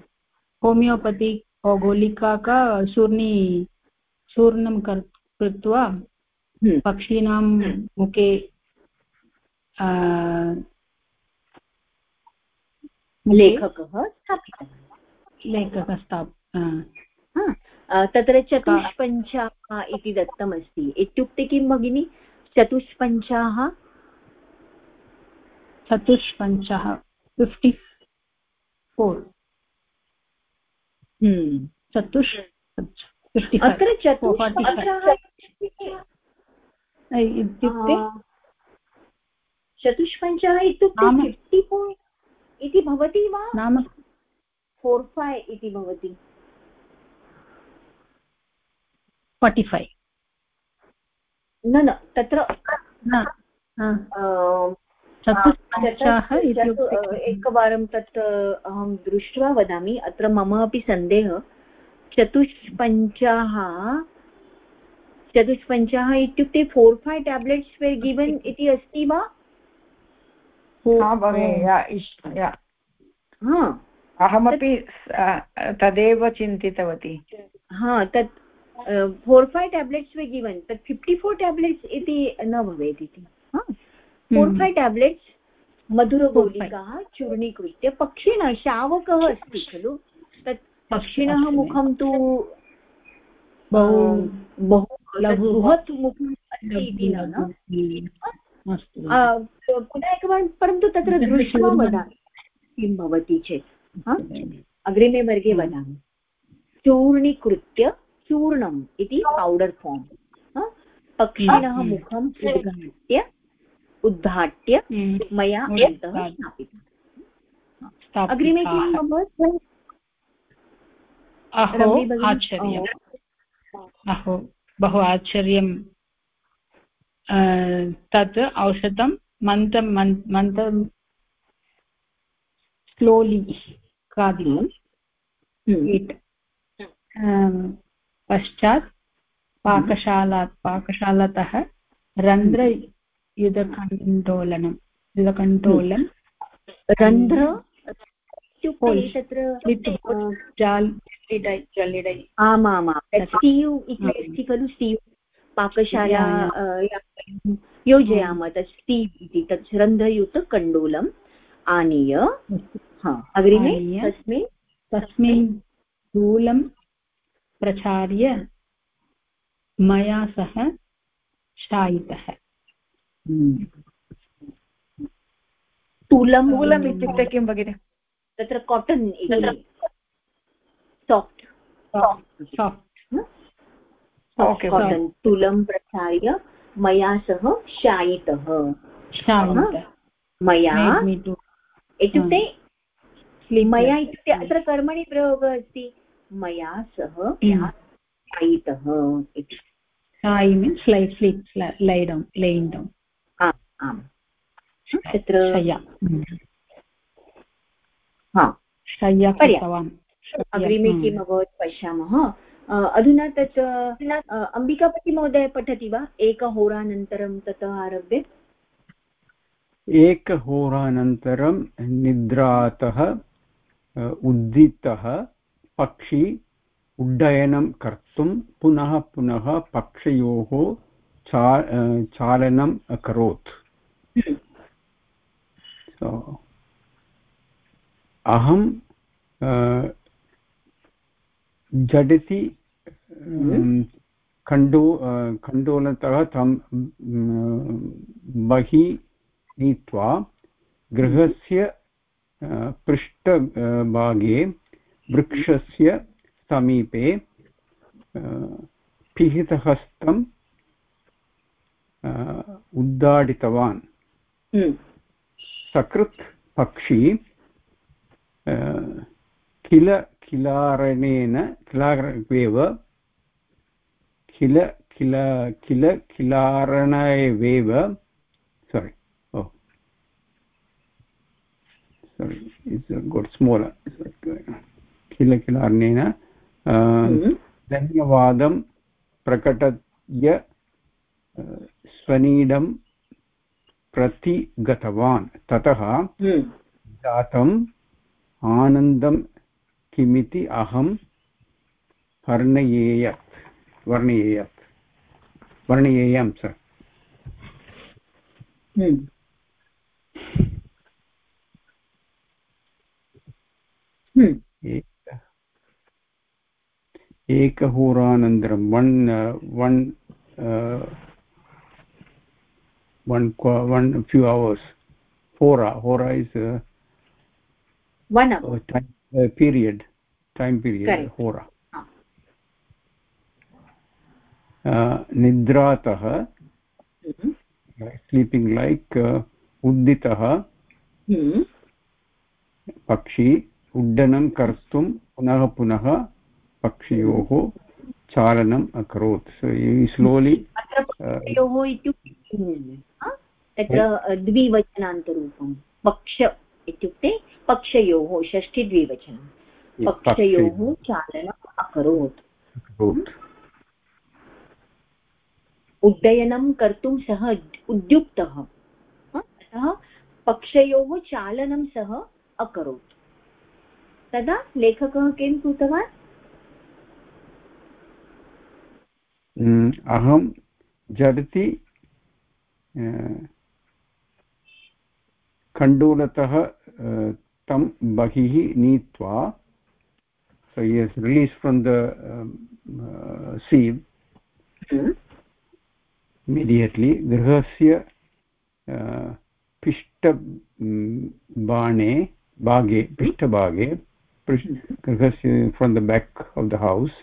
होमियोपति गोलिका का चूर्णी चूर्णं कृत्वा हम्म। पक्षिणां मुखे लेखकः स्थापितः लेखकः स्थाप तत्र चतुष्पञ्चाः इति दत्तमस्ति। इत्युक्ते किं भगिनि? चतुष्पञ्चाः? चतुष्पञ्चः फिफ्टि फोर्। हम्म। चतुष् अत्र इत्युक्ते? चतुष्पञ्चः इत्युक्ते फिफ्टि फोर् इति भवति वा? नाम फोर् फैव् इति भवति। फार्टि फैव् न न तत्र एकवारं तत् अहं दृष्ट्वा वदामि अत्र मम अपि सन्देहः। चतुष्पञ्चाः चतुष्पञ्चाः इत्युक्ते four five tablets were given इति अस्ति वा? अहमपि तदेव चिन्तितवती। हा तत् four five tablets were given तत् फिफ्टि फोर् टेब्लेट्स् इति न भवेत् इति। फोर् फैव् टेब्लेट्स् मधुरगोलिकाः चूर्णीकृत्य पक्षिणः शावकः अस्ति खलु? तत् पक्षिणः। मुखं तु बहु बहु बृहत् अस्ति इति न पुनः एकवारं परन्तु तत्र दृष्ट्वा वदामि। किं भवति चेत्? अग्रिमे वर्गे वदामि। चूर्णीकृत्य चूर्णम् इति पौडर् फार्म् पक्षिणः मुखम् उद्घाट्य उद्घाट्य मया अन्तः स्थापितम्। अग्रिमे किम् अभवत् अहो बहु आश्चर्यं तत् औषधं मन्दं मन्दं स्लोलि खादितम् पश्चात् पाकशालात् पाकशालातः रन्ध्रयुधकण्डोलनं युधकण्डोलं रन्ध्र आमामां स्टीव् इति अस्ति खलु स्टीव् पाकशाला योजयामः तत् स्टीव् इति तत् रन्ध्रयुतकण्डोलम् आनीय। अग्रिमे तस्मिन् तस्मिन् स्थूलं प्रचार्य मया सह शायितः स्थूलं स्थूलम् इत्युक्ते किं भगिनि? तत्र काटन् साफ्ट् काटन् स्थूलं प्रचार्य मया सह शायितः मया इत्युक्ते मया इत्युक्ते अत्र कर्मणि प्रयोगः अस्ति। मया सह शायितः Sai means lie sleep lie down lain down आम् तत्र शय्या कृतवान्. अग्रिमे किम् अभवत् पश्यामः? अधुना तत् अम्बिकापतिमहोदय पठति वा? एकहोरानन्तरं ततः आरभ्य? एकहोरानन्तरं निद्रातः उद्दितः पक्षी उड्डयनं कर्तुं पुनः पुनः पक्षयोः चा चालनम् अकरोत्। अहं झटिति खण्डो खण्डोलतः तं बहिः नीत्वा गृहस्य पृष्ठभागे वृक्षस्य समीपे पिहितहस्तम् उद्दाटितवान् हम्म। सकृत् पक्षी किल किलारणेन किलारवेव किल किल किल किलारणेवेव sorry oh sorry it's good small किल किलारणेन हम्म। धन्यवादं प्रकटय स्वनीडं प्रति गतवान् ततः हम्म। आनन्दं किमिति अहं वर्णयेयत् वर्णयेयत् वर्णयेयं स हम्म। हम्म। एकहोरानन्तरं one one one few hours hora hora is uh, one hour oh, time, uh, period time period Correct. hora ah. uh, mm -hmm. sleeping like uh, उद्दितः पक्षी उड्डनं कर्तुं पुनः पुनः पक्षियोः चालनम् अकरोत् सो स्लोलि इत्युक्ते द्विवचनान्तरूपं पक्ष इत्युक्ते पक्षयोः षष्ठीद्विवचनं। पक्षयोः चालनम् अकरोत्। उड्डयनं कर्तुं सः उद्युक्तः। अतः पक्षयोः चालनं सः अकरोत्। तदा लेखकः किं कृतवान्? अहं झटिति खण्डूलतः तं बहिः नीत्वा so he is released from the um, uh, sieve hmm. immediately गृहस्य पिष्टबाणे भागे पिष्ठभागे गृहस्य from the back of the house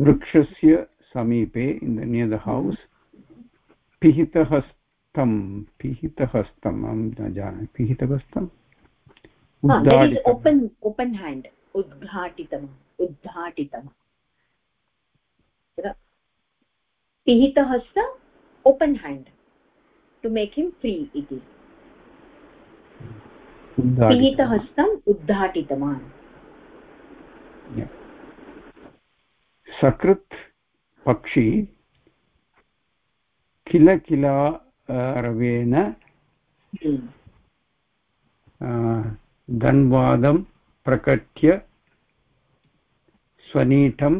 वृक्षस्य समीपे in the near the house पिहितहस्तं पिहितहस्तम् अहं न जानामि पिहितहस्तम् ओपन् ओपन् हेण्ड् उद्घाटितम् उद्घाटितम् पिहितहस्त open hand to make him free इति। पिहितहस्तम् उद्घाटितवान्। सकृत् पक्षी किल किला रवेण धन्वादं प्रकट्य स्वनीठं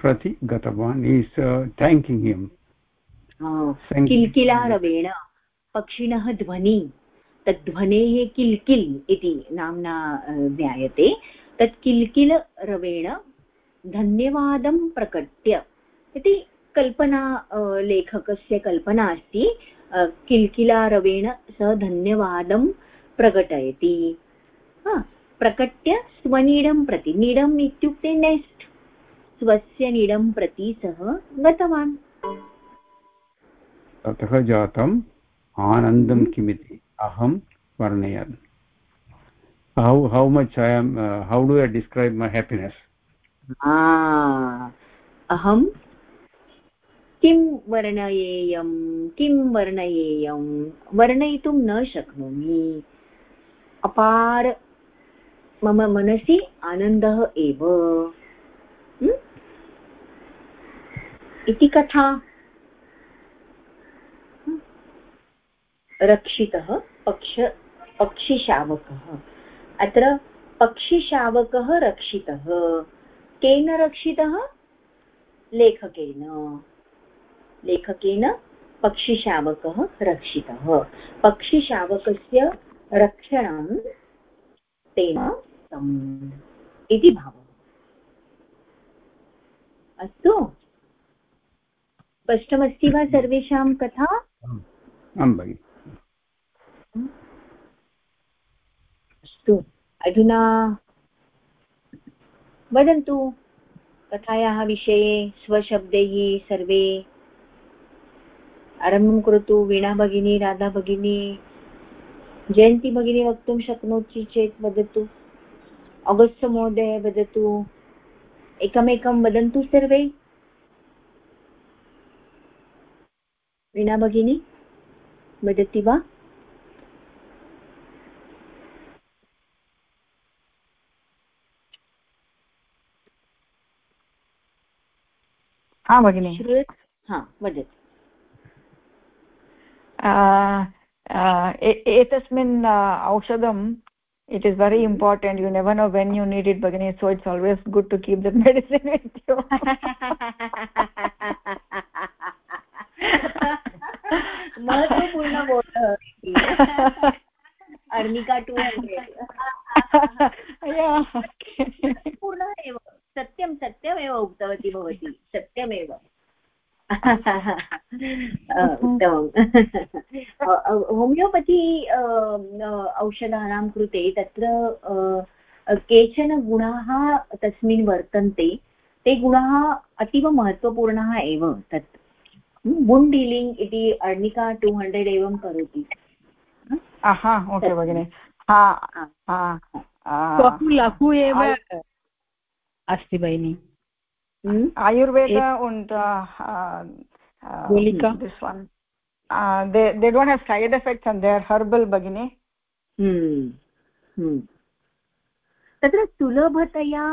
प्रति गतवान्। ईस् थेङ्किङ्ग् हिम् किल्किलारवेण पक्षिणः ध्वनि। तद्ध्वनेः किल्किल् इति नाम्ना ज्ञायते। तत् किल्किलरवेण धन्यवादं प्रकट्य। इति कल्पना लेखकस्य कल्पना अस्ति। किल्किलारवेण सः धन्यवादं प्रकटयति। प्रकट्य स्वनीडं प्रति नीडम् इत्युक्ते नेस्ट्। स्वस्य नीडं प्रति सः गतवान्। ततः जातम् आनन्दं किमिति? अहं वर्णयन् how how much I am how do I describe my happiness अहं किं वर्णयेयं किं वर्णयेयं वर्णयितुं न शक्नोमि। अपार मम मनसि आनन्दः एव। इति कथा। रक्षितः पक्ष, पक्षिशावकः। अत्र पक्षिशावकः रक्षितः। केन रक्षितः? लेखकेन। लेखकेन पक्षिशावकः रक्षितः। पक्षिशावकस्य रक्षणं तेन इति भावः। अस्तु। स्पष्टमस्ति वा सर्वेषां कथा? आं भगिनि। अस्तु। अधुना वदन्तु कथायाः विषये स्वशब्दैः सर्वे। आरम्भं करोतु वीणा भगिनी राधा भगिनी जयन्ती भगिनी वक्तुं शक्नोति चेत् वदतु अगस्त्य महोदय वदतु एकमेकं वदन्तु सर्वे? वीणा भगिनी वदति वा? हा भगिनि। हा वदतु। एतस्मिन् औषधं it is very important you never know when you need it bagini so it's always good to keep the [LAUGHS] medicine with you महत्वपूर्ण बोध अर्निका टु हण्ड्रेड् पूर्णः एव सत्यं सत्यमेव उक्तवती भवती सत्यमेव उत्तमं होमियोपति औषधानां कृते तत्र केचन गुणाः तस्मिन् वर्तन्ते ते गुणाः अतीव महत्त्वपूर्णाः एव तत्. वुण् डीलिङ्ग् इति अर्णिका टु हण्ड्रेड् एवं करोति। ओके भगिनि। बहु लघु एव अस्ति भगिनि। Hm? ayurveda and uh, uh, Golika. this one. Uh, they they don't have side effects and they are herbal bagini hmm. Hmm. तत्र सुलभतया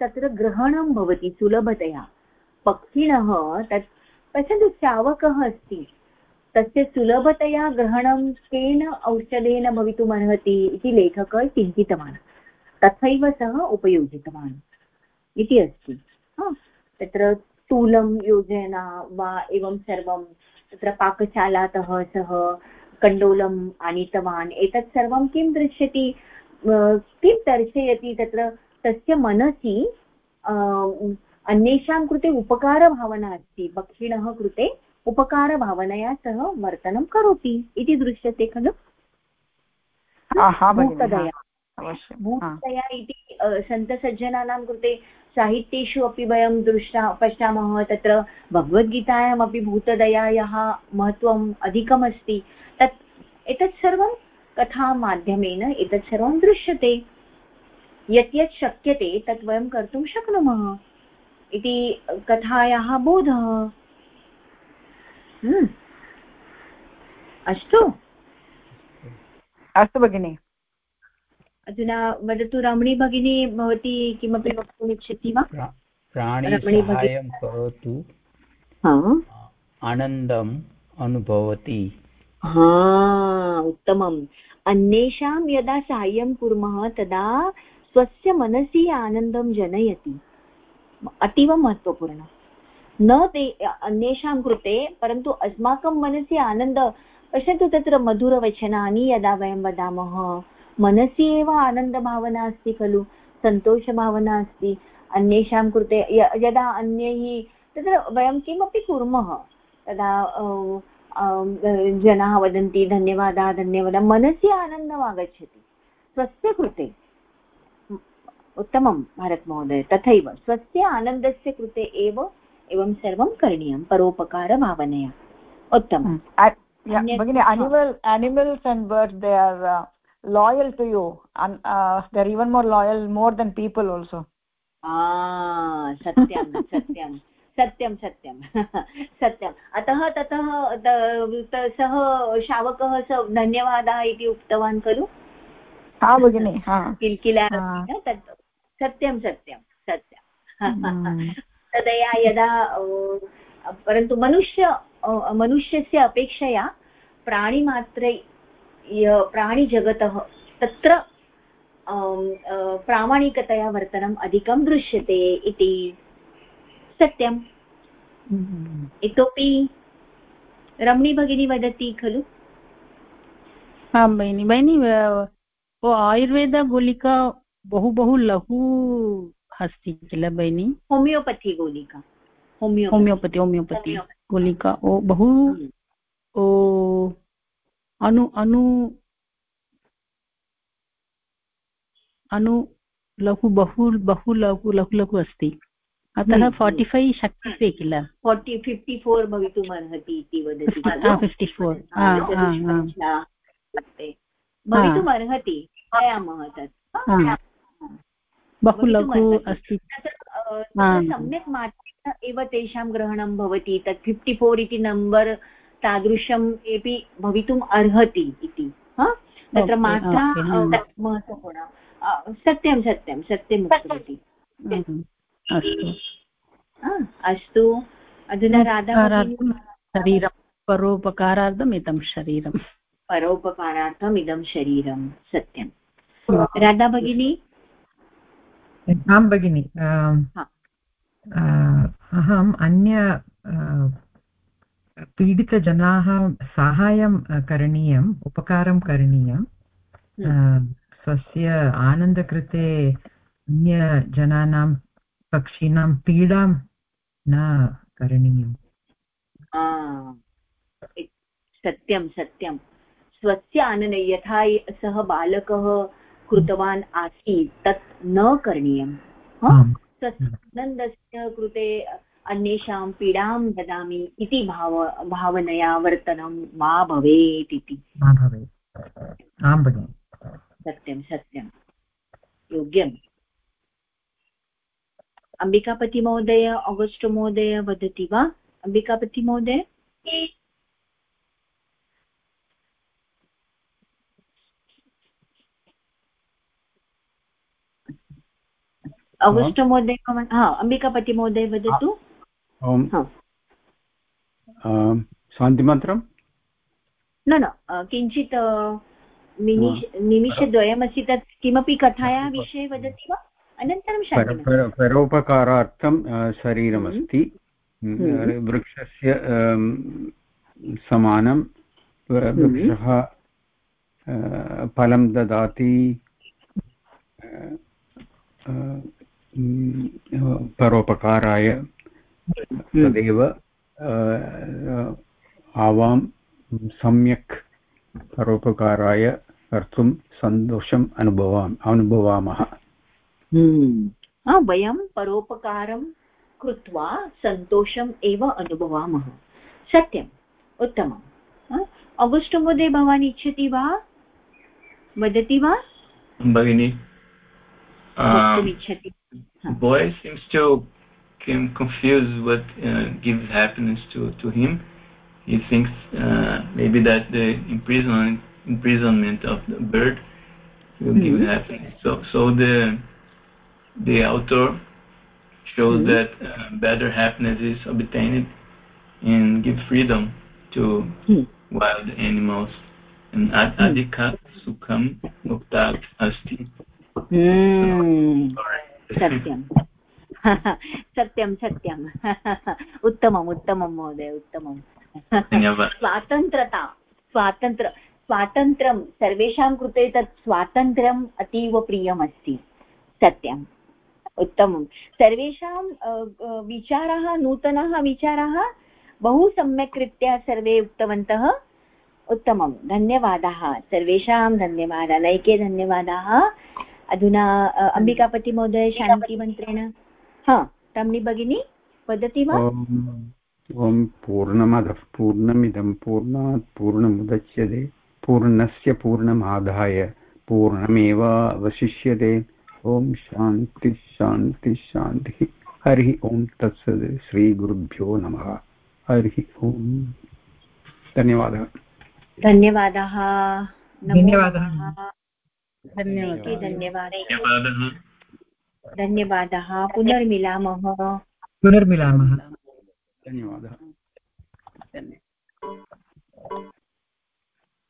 तत्र ग्रहणं भवति सुलभतया पक्षिणः तत् पश्यन्तु चावकः अस्ति। तस्य सुलभतया ग्रहणं केन औषधेन भवितुमर्हति इति लेखकः चिन्तितवान्। तथैव सः उपयोजितवान् इति अस्ति। तत्र स्थूलं योजना वा एवं सर्वं तत्र पाकशालातः सः कण्डोलम् आनीतवान् एतत् सर्वं किं दृश्यति? किं दर्शयति तत्र? तस्य मनसि अन्येषां कृते उपकारभावना अस्ति पक्षिणः कृते उपकारभावनया सह वर्तनं करोति इति दृश्यते खलु? भूतदया भूतदया इति सन्तसज्जनानां कृते साहित्येषु अपि वयं दृष्टा, पश्यामः, तत्र भगवद्गीतायामपि भूतदयायाः महत्त्वम् अधिकमस्ति। तत्, एतत् सर्वं कथामाध्यमेन, एतत् सर्वं दृश्यते। यत् यत् शक्यते तत् वयं कर्तुं शक्नुमः। इति कथायाः बोधः। हम्म। अस्तु। अस्तु, भगिनि। अधुना वदतु रमणी भगिनी भवती किमपि वक्तुम् इच्छति वा? प्राणीसहायं करोतु। आनन्दम् अनुभवति। हा उत्तमम्। अन्येषां यदा साहाय्यं कुर्मः तदा स्वस्य मनसि आनन्दं जनयति। अतीव महत्त्वपूर्णं। न ते अन्येषां कृते परन्तु अस्माकं मनसि आनन्द पश्यतु तत्र मधुरवचनानि यदा वयं वदामः मनसि एव आनन्दभावना अस्ति खलु? सन्तोषभावना अस्ति। अन्येषां कृते यदा अन्यैः तत्र वयं किमपि कुर्मः। तदा जनाः वदन्ति धन्यवादः धन्यवादः। मनसि आनन्दम् आगच्छति। स्वस्य कृते। उत्तमं भारतमहोदय। तथैव स्वस्य आनन्दस्य कृते एव एवं सर्वं करणीयं। परोपकारभावनया उत्तमं भगिनि animal animals and birds they are loyal to you and uh, they're even more loyal more than people also. ah satyam satyam सत्यं सत्यं सत्यम् अतः ततः सः शावकः स धन्यवादः इति उक्तवान् खलु हा भगिनि किल्किला तत् सत्यं सत्यं सत्यं तदया यदा परन्तु मनुष्य मनुष्यस्य अपेक्षया प्राणिमात्रे प्राणिजगतः तत्र प्रामाणिकतया वर्तनम् अधिकं दृश्यते इति सत्यम्। हम्म। इतोपि रमणी भगिनी वदति खलु? आं भगिनि भगिनि आयुर्वेदगुलिका बहु बहु लघु अस्ति किल भगिनि? होमियोपथि गुलिका। होमियोपति होमियोपति गोलिका ओ बहु ओ अनु अनु अनु लघु बहु बहु लघु लघु लघु अस्ति। अतः फार्टि। फैव् शक्यते किल फार्टि फिफ्टि फोर् भवितुम् अर्हति इति वदति फिफ्टि फोर् भवितुम् अर्हति? नयामः तत्। बहु लघु अस्ति। सम्यक् मात्रेण एव तेषां ग्रहणं भवति। तत् फिफ्टि फोर् इति नम्बर् तादृशम् अपि भवितुम् अर्हति इति तत्र मात्रा महत्त्वपूर्णं। सत्यं सत्यं सत्यम् उक्तवती। [LAUGHS] अस्तु। अस्तु। अधुना राधा शरीरं परोपकारार्थम् इदं शरीरं परोपकारार्थम् इदं शरीरं सत्यं राधा भगिनी? आं भगिनि। अहम् अन्य पीडितजनाः साहाय्यं करणीयम् उपकारं करणीयं हम्म। स्वस्य आनन्दकृते अन्यजनानां पक्षिणां पीडां न करणीयम्। सत्यं सत्यं। स्वस्य आनन्द यथा सः बालकः कृतवान् आसीत् तत् न करणीयं आनन्दस्य कृते अन्येषां पीडां ददामि इति भाव भावनया वर्तनं मा भवेत् इति। सत्यं सत्यं। योग्यम्। अम्बिकापतिमहोदय आगस्ट् महोदय वदति वा? अम्बिकापतिमहोदय अगस्ट् महोदय हा अम्बिकापतिमहोदय वदतु। शान्तिमन्त्रं न न किञ्चित् निमिष निमिषद्वयमस्ति तत् किमपि कथायाः विषये वदति वा? अनन्तरं परोपकारार्थं शरीरमस्ति। हम्म। हम्म। वृक्षस्य समानं वृक्षः फलं ददाति परोपकाराय। तदेव आवां सम्यक् परोपकाराय कर्तुं सन्तोषम् अनुभवामि अनुभवामः। हम्म। वयं परोपकारं कृत्वा सन्तोषम् एव अनुभवामः। सत्यम् उत्तमम्। अगस्ट् महोदय भवान् इच्छति वा? वदति वा? भगिनि became confused what uh, gives happiness to, to him. He thinks uh, maybe that the imprisonment, imprisonment of the bird will mm -hmm. give mm-hmm. happiness. So, so the, the author shows mm -hmm. that uh, better happiness is obtained and give freedom to mm. wild animals. And ad hmm. adika sukham muktat asti. Mm. Sorry. Satyam. सत्यं सत्यम् उत्तमम् उत्तमं महोदय उत्तमं स्वातन्त्रता स्वातन्त्र स्वातन्त्र्यं सर्वेषां कृते तत् स्वातन्त्र्यम् अतीव प्रियमस्ति. सत्यम्. उत्तमं सर्वेषां विचाराः नूतनाः विचाराः बहु सम्यक् रीत्या सर्वे उक्तवन्तः. उत्तमं धन्यवादाः. सर्वेषां धन्यवादाः. नैके धन्यवादाः. अधुना अम्बिकापतिमहोदय शान्तिमन्त्रेण हा तम्नि भगिनी वदति वा? ॐ पूर्णमदः पूर्णमिदं पूर्णात् पूर्णमुदच्यते पूर्णस्य पूर्णमादाय पूर्णमेव अवशिष्यते ॐ शान्ति शान्ति शान्तिः। हरिः ॐ तत्सद् श्रीगुरुभ्यो नमः। हरिः ॐ धन्यवादः। धन्यवादाः। धन्यवादः। धन्यवादः। धन्यवादः। पुनर्मिलामः। पुनर्मिलामः। धन्यवादः। धन्यवादः।